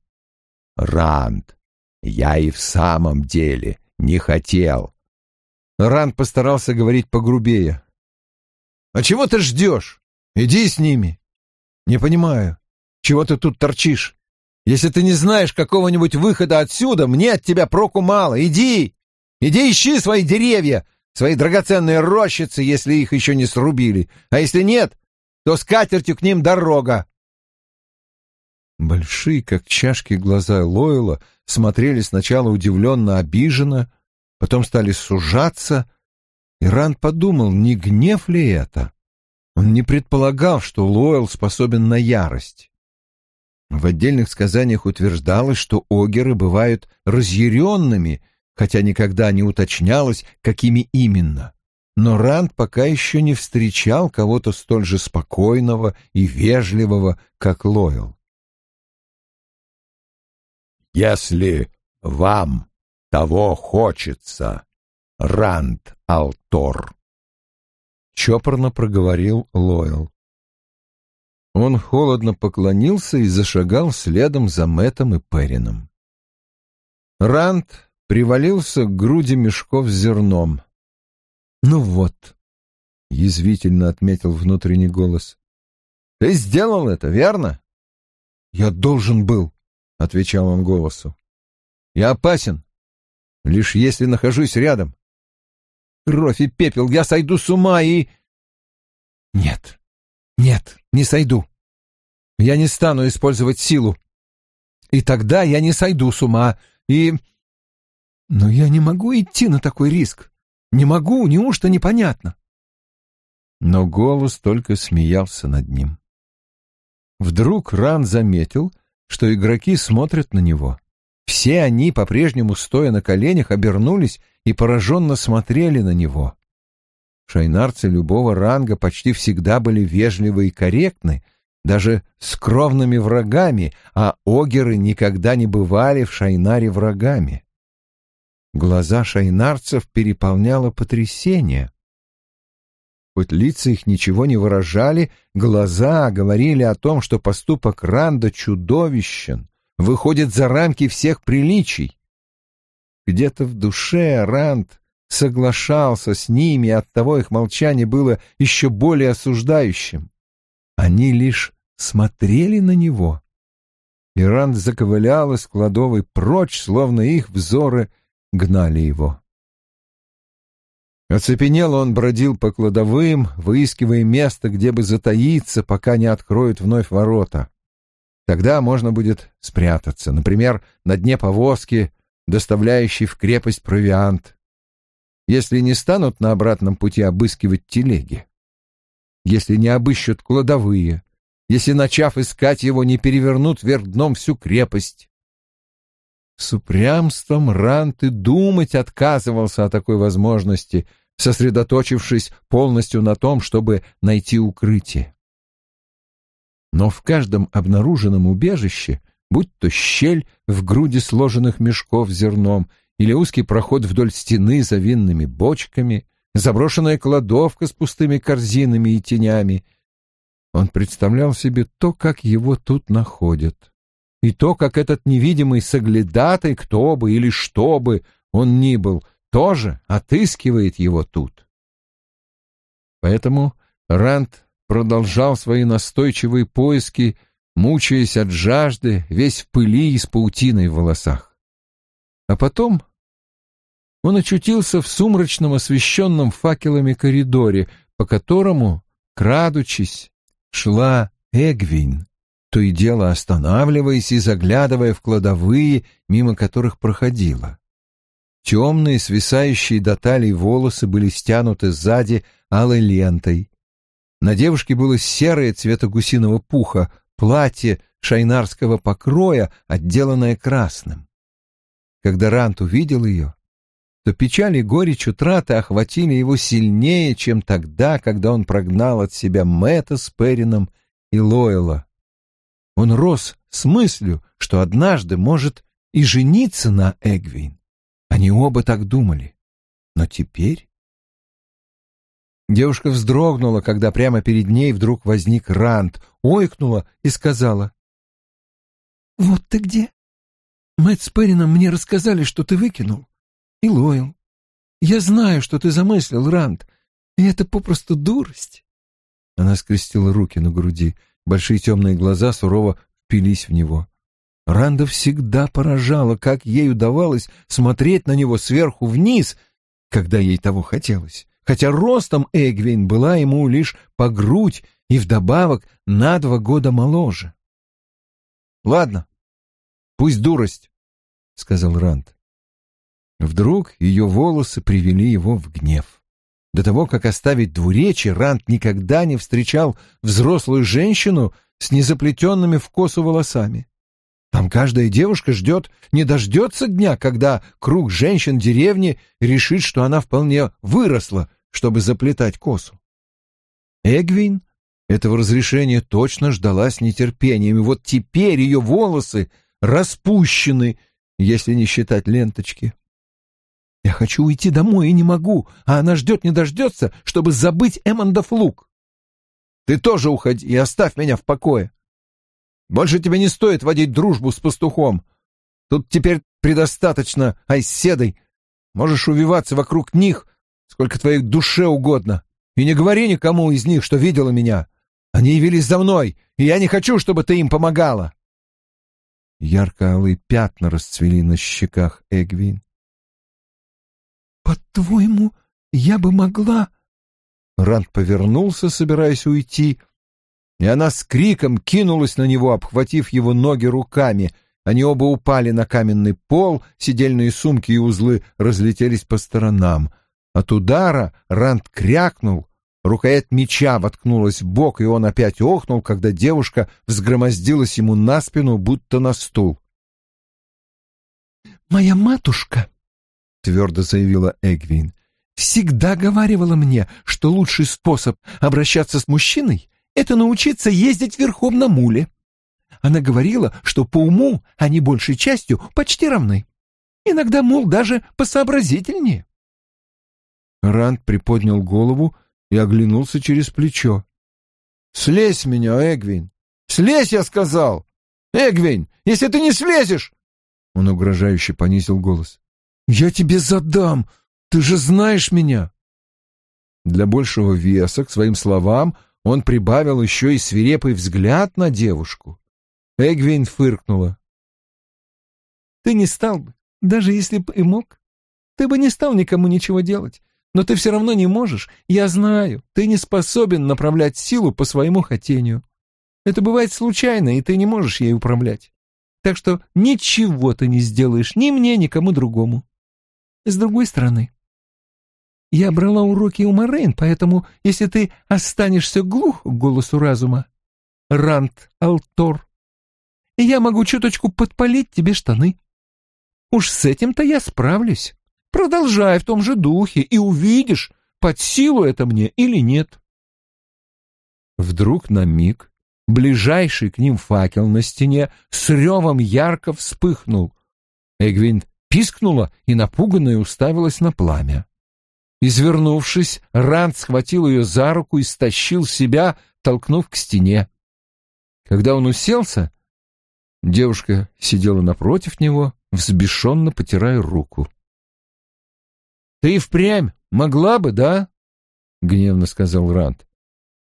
«Ранд, я и в самом деле не хотел». Ранд постарался говорить погрубее. «А чего ты ждешь? Иди с ними. Не понимаю, чего ты тут торчишь? Если ты не знаешь какого-нибудь выхода отсюда, мне от тебя проку мало. Иди! Иди ищи свои деревья, свои драгоценные рощицы, если их еще не срубили. А если нет, то с катертью к ним дорога. Большие, как чашки, глаза Лойла смотрели сначала удивленно, обиженно, потом стали сужаться, и Ранд подумал, не гнев ли это? Он не предполагал, что Лойл способен на ярость. В отдельных сказаниях утверждалось, что огеры бывают разъяренными, хотя никогда не уточнялось, какими именно. Но Ранд пока еще не встречал кого-то столь же спокойного и вежливого, как Лойл. «Если вам того хочется, Ранд Алтор», — чопорно проговорил Лойл. Он холодно поклонился и зашагал следом за Мэтом и Перином. Ранд привалился к груди мешков с зерном. «Ну вот», — язвительно отметил внутренний голос, — «ты сделал это, верно?» «Я должен был», — отвечал он голосу. «Я опасен, лишь если нахожусь рядом. Кровь и пепел, я сойду с ума и...» «Нет, нет, не сойду. Я не стану использовать силу. И тогда я не сойду с ума. И... Но я не могу идти на такой риск. Не могу, неужто непонятно? Но голос только смеялся над ним. Вдруг Ран заметил, что игроки смотрят на него. Все они, по-прежнему стоя на коленях, обернулись и пораженно смотрели на него. Шайнарцы любого ранга почти всегда были вежливы и корректны, даже с кровными врагами, а огеры никогда не бывали в Шайнаре врагами. Глаза шайнарцев переполняло потрясение. Хоть лица их ничего не выражали, глаза говорили о том, что поступок Ранда чудовищен, выходит за рамки всех приличий. Где-то в душе Ранд соглашался с ними, и оттого их молчание было еще более осуждающим. Они лишь смотрели на него. Иран заковылял из кладовой прочь, словно их взоры гнали его. Оцепенел он бродил по кладовым, выискивая место, где бы затаиться, пока не откроют вновь ворота. Тогда можно будет спрятаться, например, на дне повозки, доставляющей в крепость провиант, если не станут на обратном пути обыскивать телеги, если не обыщут кладовые, если, начав искать его, не перевернут вверх дном всю крепость. С упрямством Рант и думать отказывался о такой возможности, сосредоточившись полностью на том, чтобы найти укрытие. Но в каждом обнаруженном убежище, будь то щель в груди сложенных мешков зерном или узкий проход вдоль стены за винными бочками, заброшенная кладовка с пустыми корзинами и тенями, он представлял себе то, как его тут находят, и то, как этот невидимый соглядатай, кто бы или что бы он ни был, тоже отыскивает его тут. Поэтому Ранд продолжал свои настойчивые поиски, мучаясь от жажды, весь в пыли и с паутиной в волосах. А потом он очутился в сумрачном освещенном факелами коридоре, по которому, крадучись, шла Эгвин, то и дело останавливаясь и заглядывая в кладовые, мимо которых проходила. Темные, свисающие до талии волосы были стянуты сзади алой лентой, на девушке было серое цвета гусиного пуха, платье шайнарского покроя, отделанное красным. Когда Рант увидел ее, то печаль и горечь утраты охватили его сильнее, чем тогда, когда он прогнал от себя Мэтта с Перином и Лойла. Он рос с мыслью, что однажды может и жениться на Эгвин. Они оба так думали. Но теперь... Девушка вздрогнула, когда прямо перед ней вдруг возник Рант, ойкнула и сказала. «Вот ты где? Мэтт с Перином мне рассказали, что ты выкинул. И Лойл. Я знаю, что ты замыслил, Рант, и это попросту дурость». Она скрестила руки на груди, большие темные глаза сурово впились в него. Ранда всегда поражала, как ей удавалось смотреть на него сверху вниз, когда ей того хотелось хотя ростом Эгвин была ему лишь по грудь и вдобавок на два года моложе. «Ладно, пусть дурость», — сказал Ранд. Вдруг ее волосы привели его в гнев. До того, как оставить двуречие, Ранд никогда не встречал взрослую женщину с незаплетенными в косу волосами. Там каждая девушка ждет, не дождется дня, когда круг женщин деревни решит, что она вполне выросла, чтобы заплетать косу. Эгвин этого разрешения точно ждала с нетерпением, и вот теперь ее волосы распущены, если не считать ленточки. Я хочу уйти домой и не могу, а она ждет не дождется, чтобы забыть Эммондов лук. Ты тоже уходи и оставь меня в покое. Больше тебе не стоит водить дружбу с пастухом. Тут теперь предостаточно айседой. Можешь увиваться вокруг них, сколько твоей душе угодно. И не говори никому из них, что видела меня. Они явились за мной, и я не хочу, чтобы ты им помогала. Ярко-алые пятна расцвели на щеках Эгвин. «По-твоему, я бы могла...» Ранд повернулся, собираясь уйти, — и она с криком кинулась на него, обхватив его ноги руками. Они оба упали на каменный пол, сидельные сумки и узлы разлетелись по сторонам. От удара Ранд крякнул, рукоять меча воткнулась в бок, и он опять охнул, когда девушка взгромоздилась ему на спину, будто на стул. «Моя матушка», — твердо заявила Эгвин, — «всегда говаривала мне, что лучший способ обращаться с мужчиной это научиться ездить верхом на муле. Она говорила, что по уму они большей частью почти равны. Иногда, мол, даже посообразительнее. Ранд приподнял голову и оглянулся через плечо. «Слезь с меня, Эгвин! Слезь, я сказал! Эгвин, если ты не слезешь!» Он угрожающе понизил голос. «Я тебе задам! Ты же знаешь меня!» Для большего веса к своим словам он прибавил еще и свирепый взгляд на девушку. Эгвин фыркнула. «Ты не стал бы, даже если бы и мог. Ты бы не стал никому ничего делать. Но ты все равно не можешь. Я знаю, ты не способен направлять силу по своему хотению. Это бывает случайно, и ты не можешь ей управлять. Так что ничего ты не сделаешь ни мне, ни кому другому. С другой стороны, я брала уроки у Морейн, поэтому если ты останешься глух к голосу разума, Рант Алтор. Я могу чуточку подпалить тебе штаны. Уж с этим-то я справлюсь. Продолжай в том же духе, и увидишь, под силу это мне или нет. Вдруг на миг ближайший к ним факел на стене с ревом ярко вспыхнул. Эгвин пискнула и напуганная уставилась на пламя. Извернувшись, Ранд схватил ее за руку и стащил себя, толкнув к стене. Когда он уселся, девушка сидела напротив него, взбешенно потирая руку. «Ты впрямь могла бы, да?» — гневно сказал Ранд.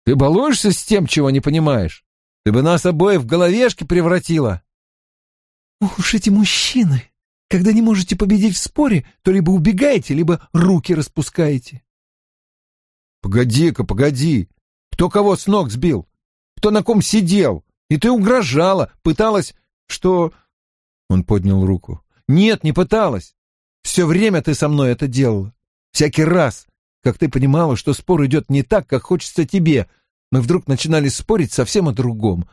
«Ты балуешься с тем, чего не понимаешь? Ты бы нас обоих в головешки превратила!» «Уж эти мужчины! Когда не можете победить в споре, то либо убегаете, либо руки распускаете». «Погоди-ка, погоди! Кто кого с ног сбил? Кто на ком сидел? И ты угрожала, пыталась, что...» Он поднял руку. «Нет, не пыталась. Все время ты со мной это делала. Всякий раз, как ты понимала, что спор идет не так, как хочется тебе, мы вдруг начинали спорить совсем о другом.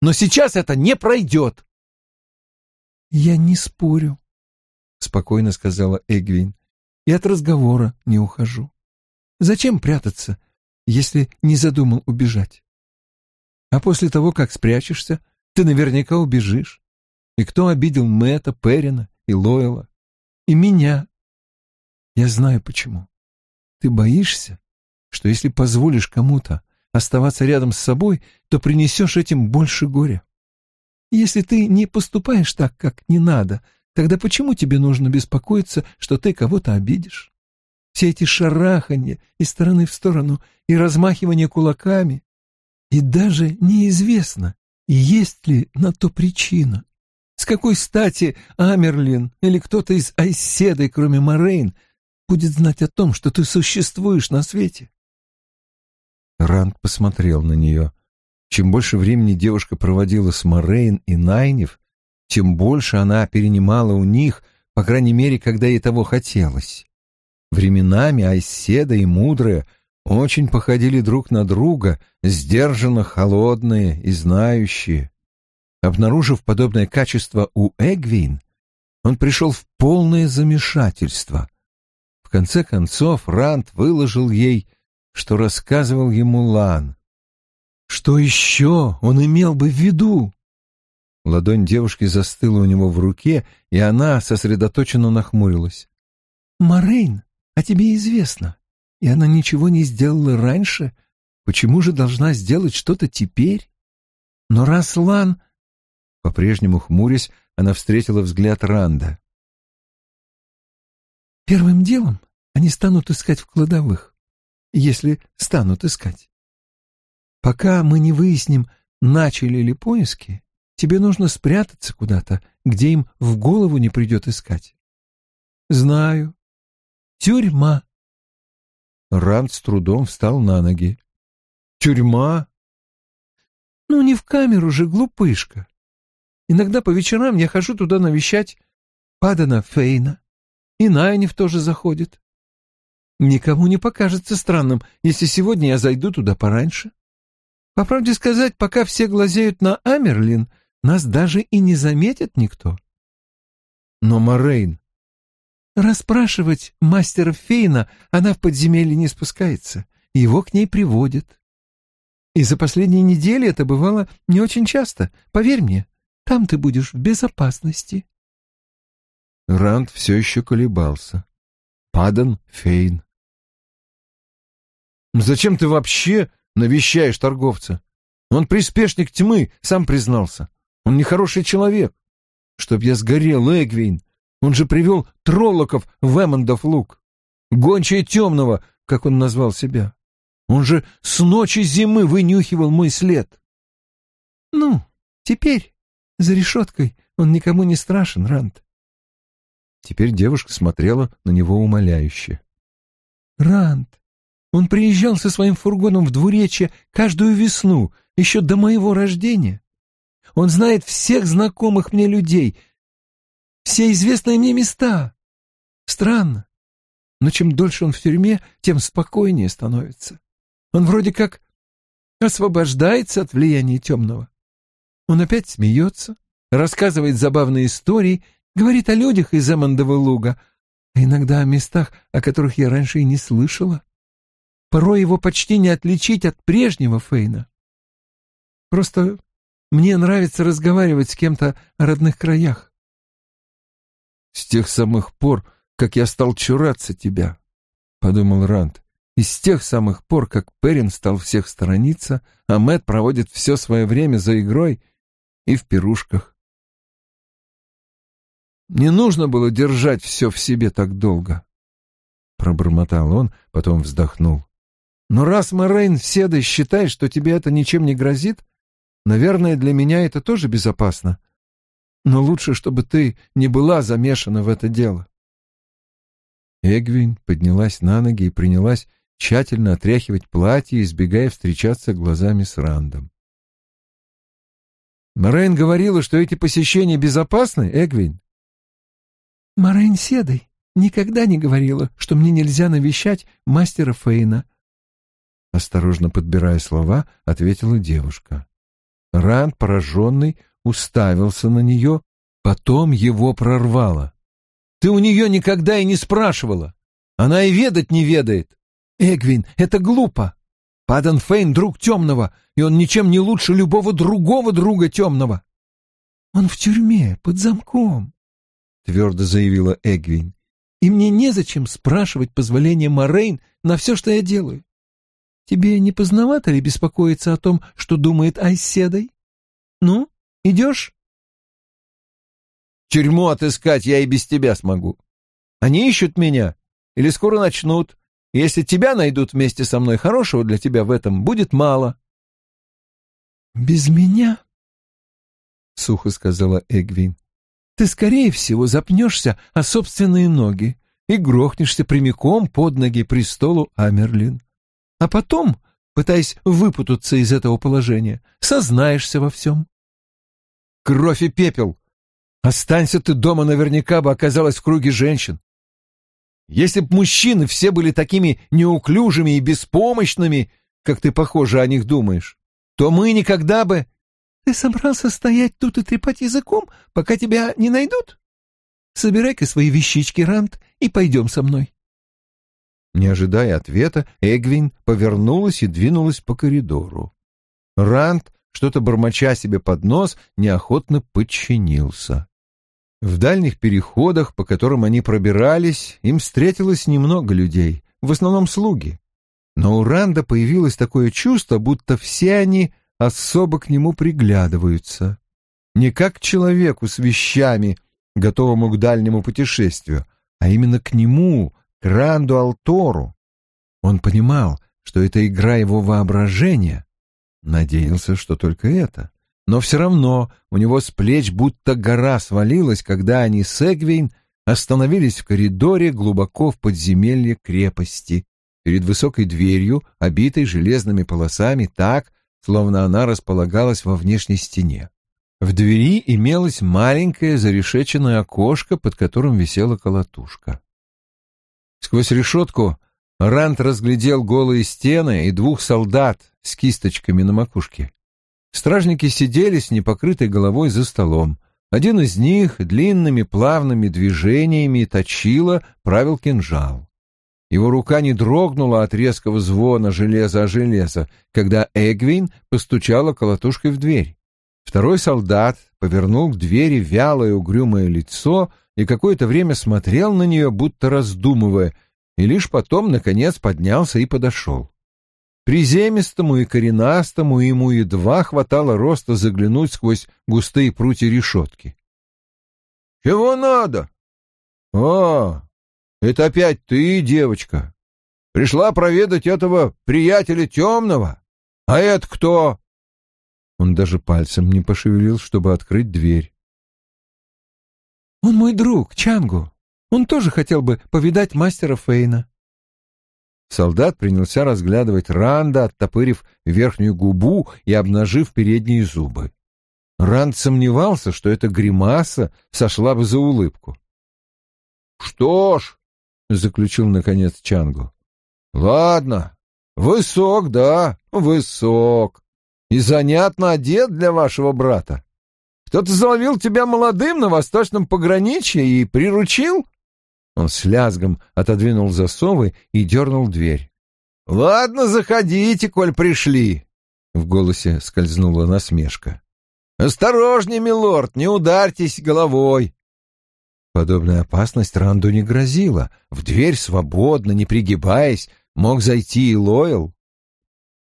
Но сейчас это не пройдет. «Я не спорю», — спокойно сказала Эгвин, — «и от разговора не ухожу. Зачем прятаться, если не задумал убежать? А после того, как спрячешься, ты наверняка убежишь. И кто обидел Мэтта, Перина и Лойла? И меня. Я знаю почему. Ты боишься, что если позволишь кому-то оставаться рядом с собой, то принесешь этим больше горя. Если ты не поступаешь так, как не надо, тогда почему тебе нужно беспокоиться, что ты кого-то обидишь? Все эти шараханья из стороны в сторону и размахивание кулаками. И даже неизвестно, есть ли на то причина. С какой стати Амерлин или кто-то из Айседой, кроме Морейн, будет знать о том, что ты существуешь на свете? Ранд посмотрел на нее. Чем больше времени девушка проводила с Морейн и Найнев, тем больше она перенимала у них, по крайней мере, когда ей того хотелось. Временами Айседа и Мудрая очень походили друг на друга, сдержанно холодные и знающие. Обнаружив подобное качество у Эгвин, он пришел в полное замешательство. В конце концов Ранд выложил ей что рассказывал ему Лан. Что еще он имел бы в виду? Ладонь девушки застыла у него в руке, и она сосредоточенно нахмурилась. «Морейн, а тебе известно, и она ничего не сделала раньше, почему же должна сделать что-то теперь? Но раз Лан...» По-прежнему хмурясь, она встретила взгляд Ранда. «Первым делом они станут искать в кладовых если станут искать. Пока мы не выясним, начали ли поиски, тебе нужно спрятаться куда-то, где им в голову не придет искать. Знаю. Тюрьма. Ранд с трудом встал на ноги. Тюрьма? Ну, не в камеру же, глупышка. Иногда по вечерам я хожу туда навещать Падана Фейна. И Найнев тоже заходит. Никому не покажется странным, если сегодня я зайду туда пораньше. По правде сказать, пока все глазеют на Амерлин, нас даже и не заметит никто. Но Морейн... Расспрашивать мастера Фейна она в подземелье не спускается, его к ней приводят. И за последние недели это бывало не очень часто, поверь мне, там ты будешь в безопасности. Ранд все еще колебался. Падан Фейн. Зачем ты вообще навещаешь торговца? Он приспешник тьмы, сам признался. Он нехороший человек. Чтоб я сгорел, Эгвин. Он же привел троллоков в Эммондов луг. Гончая темного, как он назвал себя. Он же с ночи зимы вынюхивал мой след. Ну, теперь за решеткой он никому не страшен, Рант. Теперь девушка смотрела на него умоляюще. Рант, он приезжал со своим фургоном в двуречье каждую весну, еще до моего рождения. Он знает всех знакомых мне людей, все известные мне места. Странно, но чем дольше он в тюрьме, тем спокойнее становится. Он вроде как освобождается от влияния темного. Он опять смеется, рассказывает забавные истории, говорит о людях из Эммондова луга, а иногда о местах, о которых я раньше и не слышала. Порой его почти не отличить от прежнего Фейна. Просто мне нравится разговаривать с кем-то о родных краях. С тех самых пор, как я стал чураться тебя, — подумал Ранд, и с тех самых пор, как Перин стал всех сторониться, а Мэтт проводит все свое время за игрой и в пирушках. Не нужно было держать все в себе так долго. Пробормотал он, потом вздохнул. Но раз Морейн Седой считает, что тебе это ничем не грозит, наверное, для меня это тоже безопасно. Но лучше, чтобы ты не была замешана в это дело. Эгвин поднялась на ноги и принялась тщательно отряхивать платье, избегая встречаться глазами с Рандом. Морейн говорила, что эти посещения безопасны, Эгвин? Морейн Седой никогда не говорила, что мне нельзя навещать мастера Фейна. Осторожно подбирая слова, ответила девушка. Ранд, пораженный, уставился на нее, потом его прорвало. «Ты у нее никогда и не спрашивала. Она и ведать не ведает. Эгвин, это глупо. Падан Фейн — друг темного, и он ничем не лучше любого другого друга темного. Он в тюрьме, под замком, — твердо заявила Эгвин. И мне незачем спрашивать позволения Морейн на все, что я делаю. Тебе не поздновато ли беспокоиться о том, что думает Айседой? Ну, идешь? Тюрьму отыскать я и без тебя смогу. Они ищут меня или скоро начнут, если тебя найдут вместе со мной, хорошего для тебя в этом будет мало. «Без меня?» — сухо сказала Эгвин. «Ты, скорее всего, запнешься о собственные ноги и грохнешься прямиком под ноги престолу Амерлин. А потом, пытаясь выпутаться из этого положения, сознаешься во всем». «Кровь и пепел! Останься ты дома, наверняка бы оказалась в круге женщин. Если б мужчины все были такими неуклюжими и беспомощными, как ты, похоже, о них думаешь, то мы никогда бы... Ты собрался стоять тут и трепать языком, пока тебя не найдут? Собирай-ка свои вещички, Рант, и пойдем со мной. Не ожидая ответа, Эгвин повернулась и двинулась по коридору. Рант, что-то бормоча себе под нос, неохотно подчинился. В дальних переходах, по которым они пробирались, им встретилось немного людей, в основном слуги. Но у Ранда появилось такое чувство, будто все они особо к нему приглядываются. Не как к человеку с вещами, готовому к дальнему путешествию, а именно к нему, к Ранду Алтору. Он понимал, что это игра его воображения. Надеялся, что только это но все равно у него с плеч будто гора свалилась, когда они с Эгвейн остановились в коридоре глубоко в подземелье крепости, перед высокой дверью, обитой железными полосами так, словно она располагалась во внешней стене. В двери имелось маленькое зарешеченное окошко, под которым висела колотушка. Сквозь решетку Рант разглядел голые стены и двух солдат с кисточками на макушке. Стражники сидели с непокрытой головой за столом. Один из них длинными плавными движениями точило, правил кинжал. Его рука не дрогнула от резкого звона железа о железо, когда Эгвин постучала колотушкой в дверь. Второй солдат повернул к двери вялое угрюмое лицо и какое-то время смотрел на нее, будто раздумывая, и лишь потом, наконец, поднялся и подошел. Приземистому и коренастому ему едва хватало роста заглянуть сквозь густые прутья решетки. «Чего надо?» «О, это опять ты, девочка. Пришла проведать этого приятеля темного? А это кто?» Он даже пальцем не пошевелил, чтобы открыть дверь. «Он мой друг, Чангу. Он тоже хотел бы повидать мастера Фейна». Солдат принялся разглядывать Ранда, оттопырив верхнюю губу и обнажив передние зубы. Ранд сомневался, что эта гримаса сошла бы за улыбку. — Что ж, — заключил наконец Чангу, — ладно, Высок, да, высок. И занятно одет для вашего брата. Кто-то заловил тебя молодым на восточном пограничье и приручил?» Он с лязгом отодвинул засовы и дернул дверь. «Ладно, заходите, коль пришли!» В голосе скользнула насмешка. «Осторожней, милорд, не ударьтесь головой!» Подобная опасность Ранду не грозила. В дверь свободно, не пригибаясь, мог зайти и Лойл.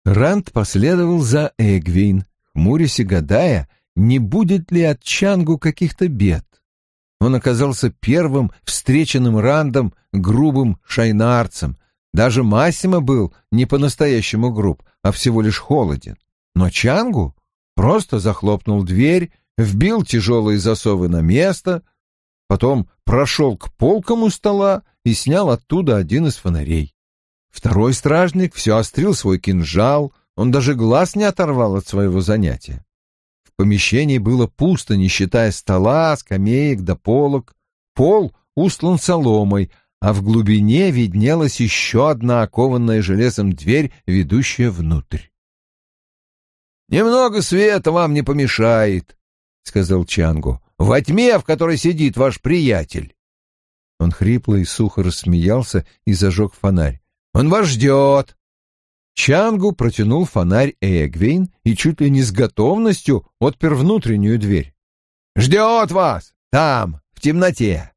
Ранд последовал за Эгвин, хмурясь и гадая, не будет ли от Чангу каких-то бед. Он оказался первым встреченным Рандом грубым шайнарцем. Даже Массимо был не по-настоящему груб, а всего лишь холоден. Но Чангу просто захлопнул дверь, вбил тяжелые засовы на место, потом прошел к полкам у стола и снял оттуда один из фонарей. Второй стражник все острил свой кинжал, он даже глаз не оторвал от своего занятия. В помещении было пусто, не считая стола, скамеек да полок. Пол устлан соломой, а в глубине виднелась еще одна окованная железом дверь, ведущая внутрь. «Немного света вам не помешает», — сказал Чангу, — «во тьме, в которой сидит ваш приятель». Он хрипло и сухо рассмеялся и зажег фонарь. «Он вас ждет!» Чангу протянул фонарь Эгвейн и чуть ли не с готовностью отпер внутреннюю дверь. «Ждет вас! Там, в темноте!»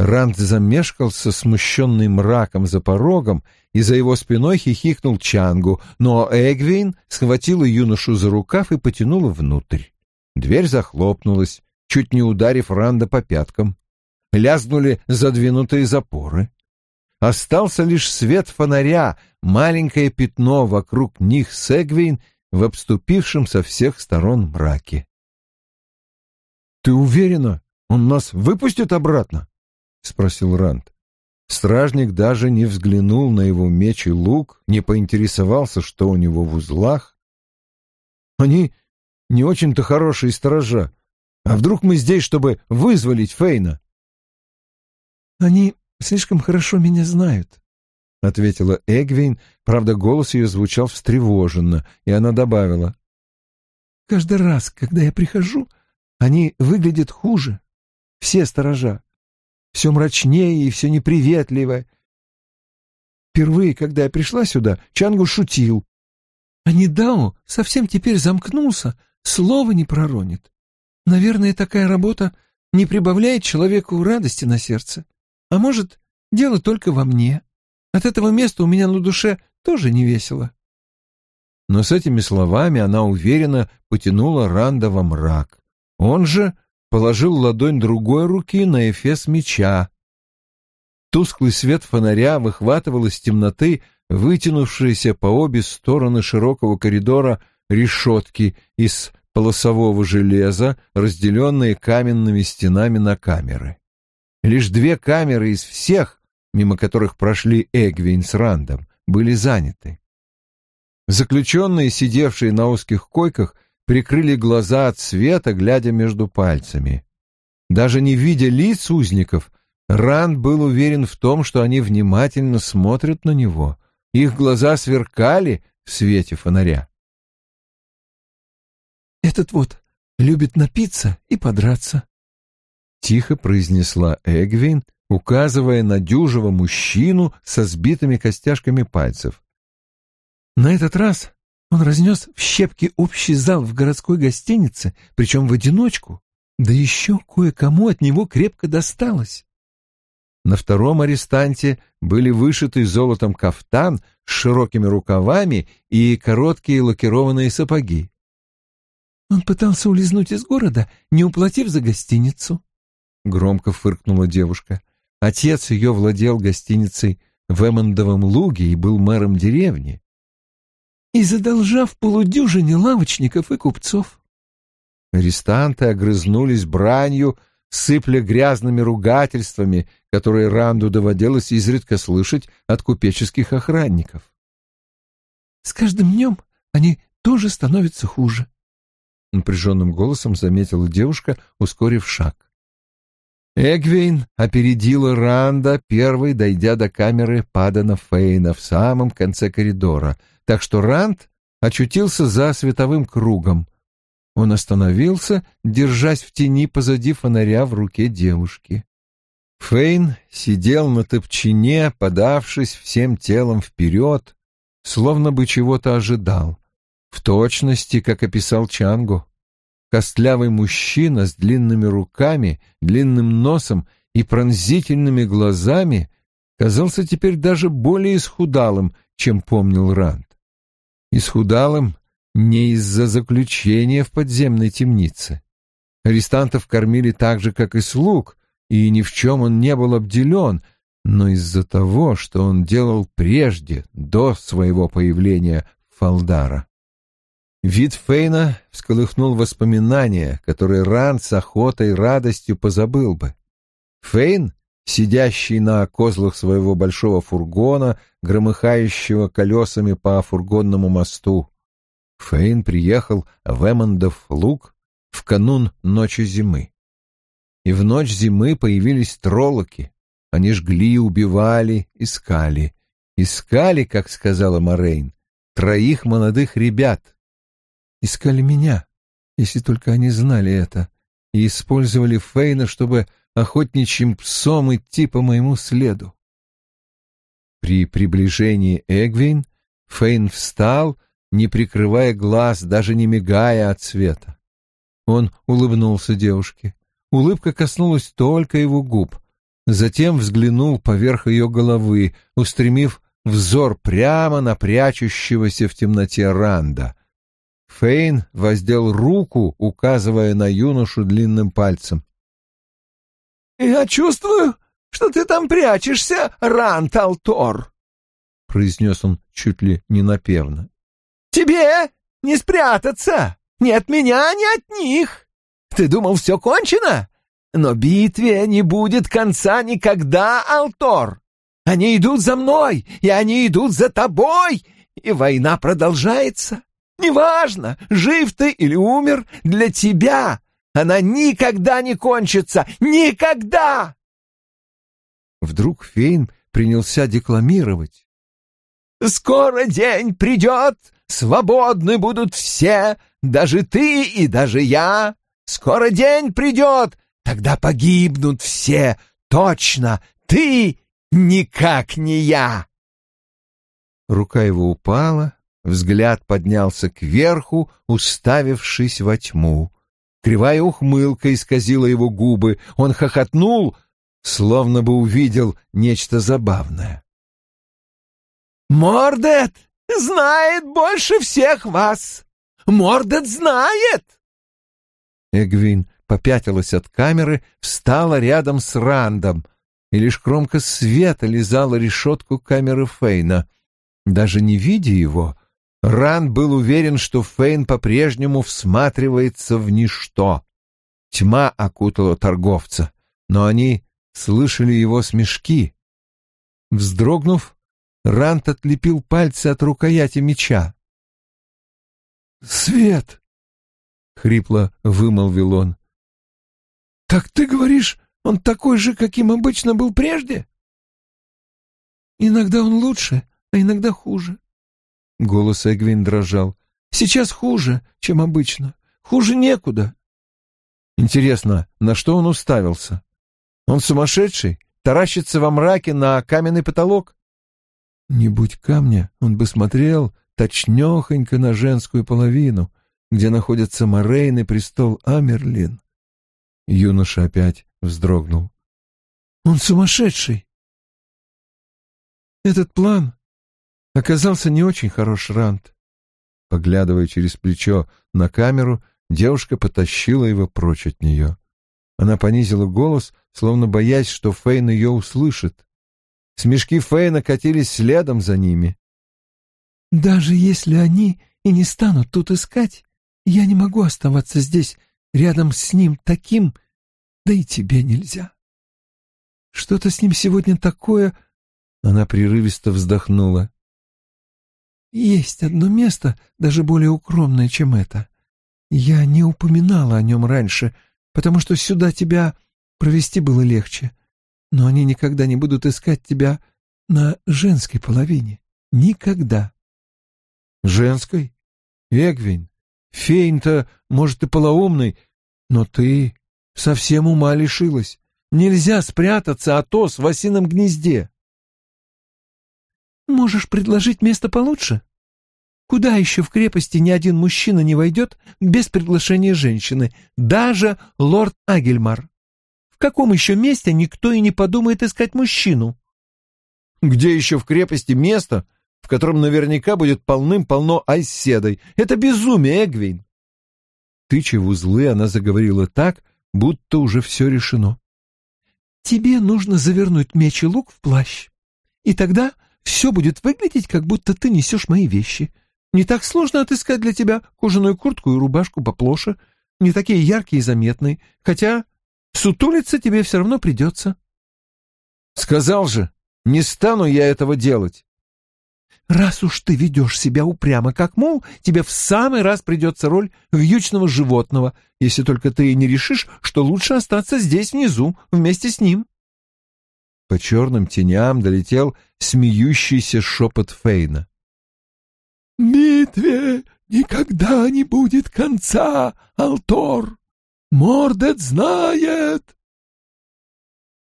Ранд замешкался, смущенный мраком за порогом, и за его спиной хихикнул Чангу, но Эгвин схватила юношу за рукав и потянула внутрь. Дверь захлопнулась, чуть не ударив Ранда по пяткам. Лязгнули задвинутые запоры. Остался лишь свет фонаря, маленькое пятно вокруг них с Эгвин в обступившем со всех сторон мраке. «Ты уверена, он нас выпустит обратно?» — спросил Ранд. Стражник даже не взглянул на его меч и лук, не поинтересовался, что у него в узлах. «Они не очень-то хорошие сторожа. А вдруг мы здесь, чтобы вызволить Фейна?» «Они слишком хорошо меня знают», — ответила Эгвин, правда, голос ее звучал встревоженно, и она добавила. «Каждый раз, когда я прихожу, они выглядят хуже. Все сторожа все мрачнее и все неприветливое. Впервые, когда я пришла сюда, Чангу шутил. А Недао совсем теперь замкнулся, слова не проронит. Наверное, такая работа не прибавляет человеку радости на сердце. А может, дело только во мне. От этого места у меня на душе тоже не весело. Но с этими словами она уверенно потянула Ранда во мрак. Он же положил ладонь другой руки на эфес меча. Тусклый свет фонаря выхватывал из темноты вытянувшиеся по обе стороны широкого коридора решетки из полосового железа, разделенные каменными стенами на камеры. Лишь две камеры из всех, мимо которых прошли Эгвин с Рандом, были заняты. Заключенные, сидевшие на узких койках, прикрыли глаза от света, глядя между пальцами. Даже не видя лиц узников, Ранд был уверен в том, что они внимательно смотрят на него. Их глаза сверкали в свете фонаря. «Этот вот любит напиться и подраться», — тихо произнесла Эгвин, указывая на дюжего мужчину со сбитыми костяшками пальцев. «На этот раз он разнес в щепки общий зал в городской гостинице, причем в одиночку, да еще кое-кому от него крепко досталось. На втором арестанте были вышиты золотом кафтан с широкими рукавами и короткие лакированные сапоги. Он пытался улизнуть из города, не уплатив за гостиницу. Громко фыркнула девушка. Отец ее владел гостиницей в Эммондовом луге и был мэром деревни и задолжав полудюжине лавочников и купцов. Арестанты огрызнулись бранью, сыпля грязными ругательствами, которые Ранду доводилось изредка слышать от купеческих охранников. «С каждым днем они тоже становятся хуже», — напряженным голосом заметила девушка, ускорив шаг. Эгвейн опередила Ранда, первой дойдя до камеры Падана Фейна в самом конце коридора, так что Ранд очутился за световым кругом. Он остановился, держась в тени позади фонаря в руке девушки. Фейн сидел на топчине, подавшись всем телом вперед, словно бы чего-то ожидал, в точности, как описал Чангу. Костлявый мужчина с длинными руками, длинным носом и пронзительными глазами казался теперь даже более исхудалым, чем помнил Ранд. Исхудалым не из-за заключения в подземной темнице. Арестантов кормили так же, как и слуг, и ни в чем он не был обделен, но из-за того, что он делал прежде, до своего появления в Фалдара. Вид Фейна всколыхнул воспоминания, которые Ран с охотой и радостью позабыл бы. Фейн, сидящий на козлах своего большого фургона, громыхающего колесами по фургонному мосту. Фейн приехал в Эммондов луг в канун ночи зимы. И в ночь зимы появились троллоки. Они жгли, убивали, искали. Искали, как сказала Морейн, троих молодых ребят, искали меня, если только они знали это, и использовали Фейна, чтобы охотничьим псом идти по моему следу. При приближении Эгвин Фейн встал, не прикрывая глаз, даже не мигая от света. Он улыбнулся девушке. Улыбка коснулась только его губ. Затем взглянул поверх ее головы, устремив взор прямо на прячущегося в темноте Ранда. Фейн воздел руку, указывая на юношу длинным пальцем. «Я чувствую, что ты там прячешься, Ранталтор», — произнес он чуть ли не напевно. «Тебе не спрятаться ни от меня, ни от них. Ты думал, все кончено? Но битве не будет конца никогда, Алтор. Они идут за мной, и они идут за тобой, и война продолжается. Неважно, жив ты или умер, для тебя она никогда не кончится. Никогда!» Вдруг Фейн принялся декламировать. «Скоро день придет, свободны будут все, даже ты и даже я. Скоро день придет, тогда погибнут все, точно, ты никак не я». Рука его упала, Взгляд поднялся кверху, уставившись во тьму. Кривая ухмылка исказила его губы. Он хохотнул, словно бы увидел нечто забавное. «Мордет знает больше всех вас! Мордет знает!» Эгвин попятилась от камеры, встала рядом с Рандом, и лишь кромка света лизала решетку камеры Фейна. Даже не видя его, Ран был уверен, что Фейн по-прежнему всматривается в ничто. Тьма окутала торговца, но они слышали его смешки. Вздрогнув, Рант отлепил пальцы от рукояти меча. «Свет!» — хрипло вымолвил он. «Так ты говоришь, он такой же, каким обычно был прежде?» «Иногда он лучше, а иногда хуже. Голос Эгвин дрожал. «Сейчас хуже, чем обычно. Хуже некуда». Интересно, на что он уставился? Он сумасшедший? Таращится во мраке на каменный потолок? Не будь камня, он бы смотрел точнёхонько на женскую половину, где находится Морейн и престол Амерлин. Юноша опять вздрогнул. Он сумасшедший. Этот план Оказался не очень хорош Рант. Поглядывая через плечо на камеру, девушка потащила его прочь от нее. Она понизила голос, словно боясь, что Фейн ее услышит. Смешки Фейна катились следом за ними. «Даже если они и не станут тут искать, я не могу оставаться здесь, рядом с ним таким, да и тебе нельзя. Что-то с ним сегодня такое...» Она прерывисто вздохнула. Есть одно место, даже более укромное, чем это. Я не упоминала о нем раньше, потому что сюда тебя провести было легче, но они никогда не будут искать тебя на женской половине. Никогда. Женской? Эгвин, Фейн-то, может, и полоумный, но ты совсем ума лишилась. Нельзя спрятаться, а то с в осином гнезде. Можешь предложить место получше? Куда еще в крепости ни один мужчина не войдет без приглашения женщины, даже лорд Агельмар? В каком еще месте никто и не подумает искать мужчину? Где еще в крепости место, в котором наверняка будет полным-полно айседой? Это безумие, Эгвин. Тыча в узлы, она заговорила так, будто уже все решено. Тебе нужно завернуть меч и лук в плащ, и тогда все будет выглядеть, как будто ты несешь мои вещи. Не так сложно отыскать для тебя кожаную куртку и рубашку поплоше, не такие яркие и заметные, хотя сутулиться тебе все равно придется. Сказал же, не стану я этого делать. Раз уж ты ведешь себя упрямо, как мол, тебе в самый раз придется роль вьючного животного, если только ты не решишь, что лучше остаться здесь внизу вместе с ним. По черным теням долетел смеющийся шепот Фейна. «Битве никогда не будет конца, Алтор! Мордет знает!»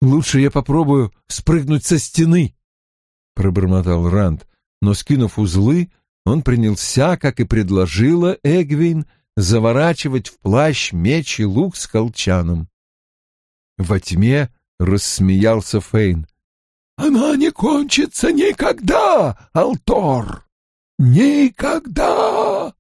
«Лучше я попробую спрыгнуть со стены», — пробормотал Ранд но, скинув узлы, он принялся, как и предложила Эгвин, заворачивать в плащ меч и лук с колчаном. Во тьме рассмеялся Фейн. «Она не кончится никогда, Алтор! Никогда!»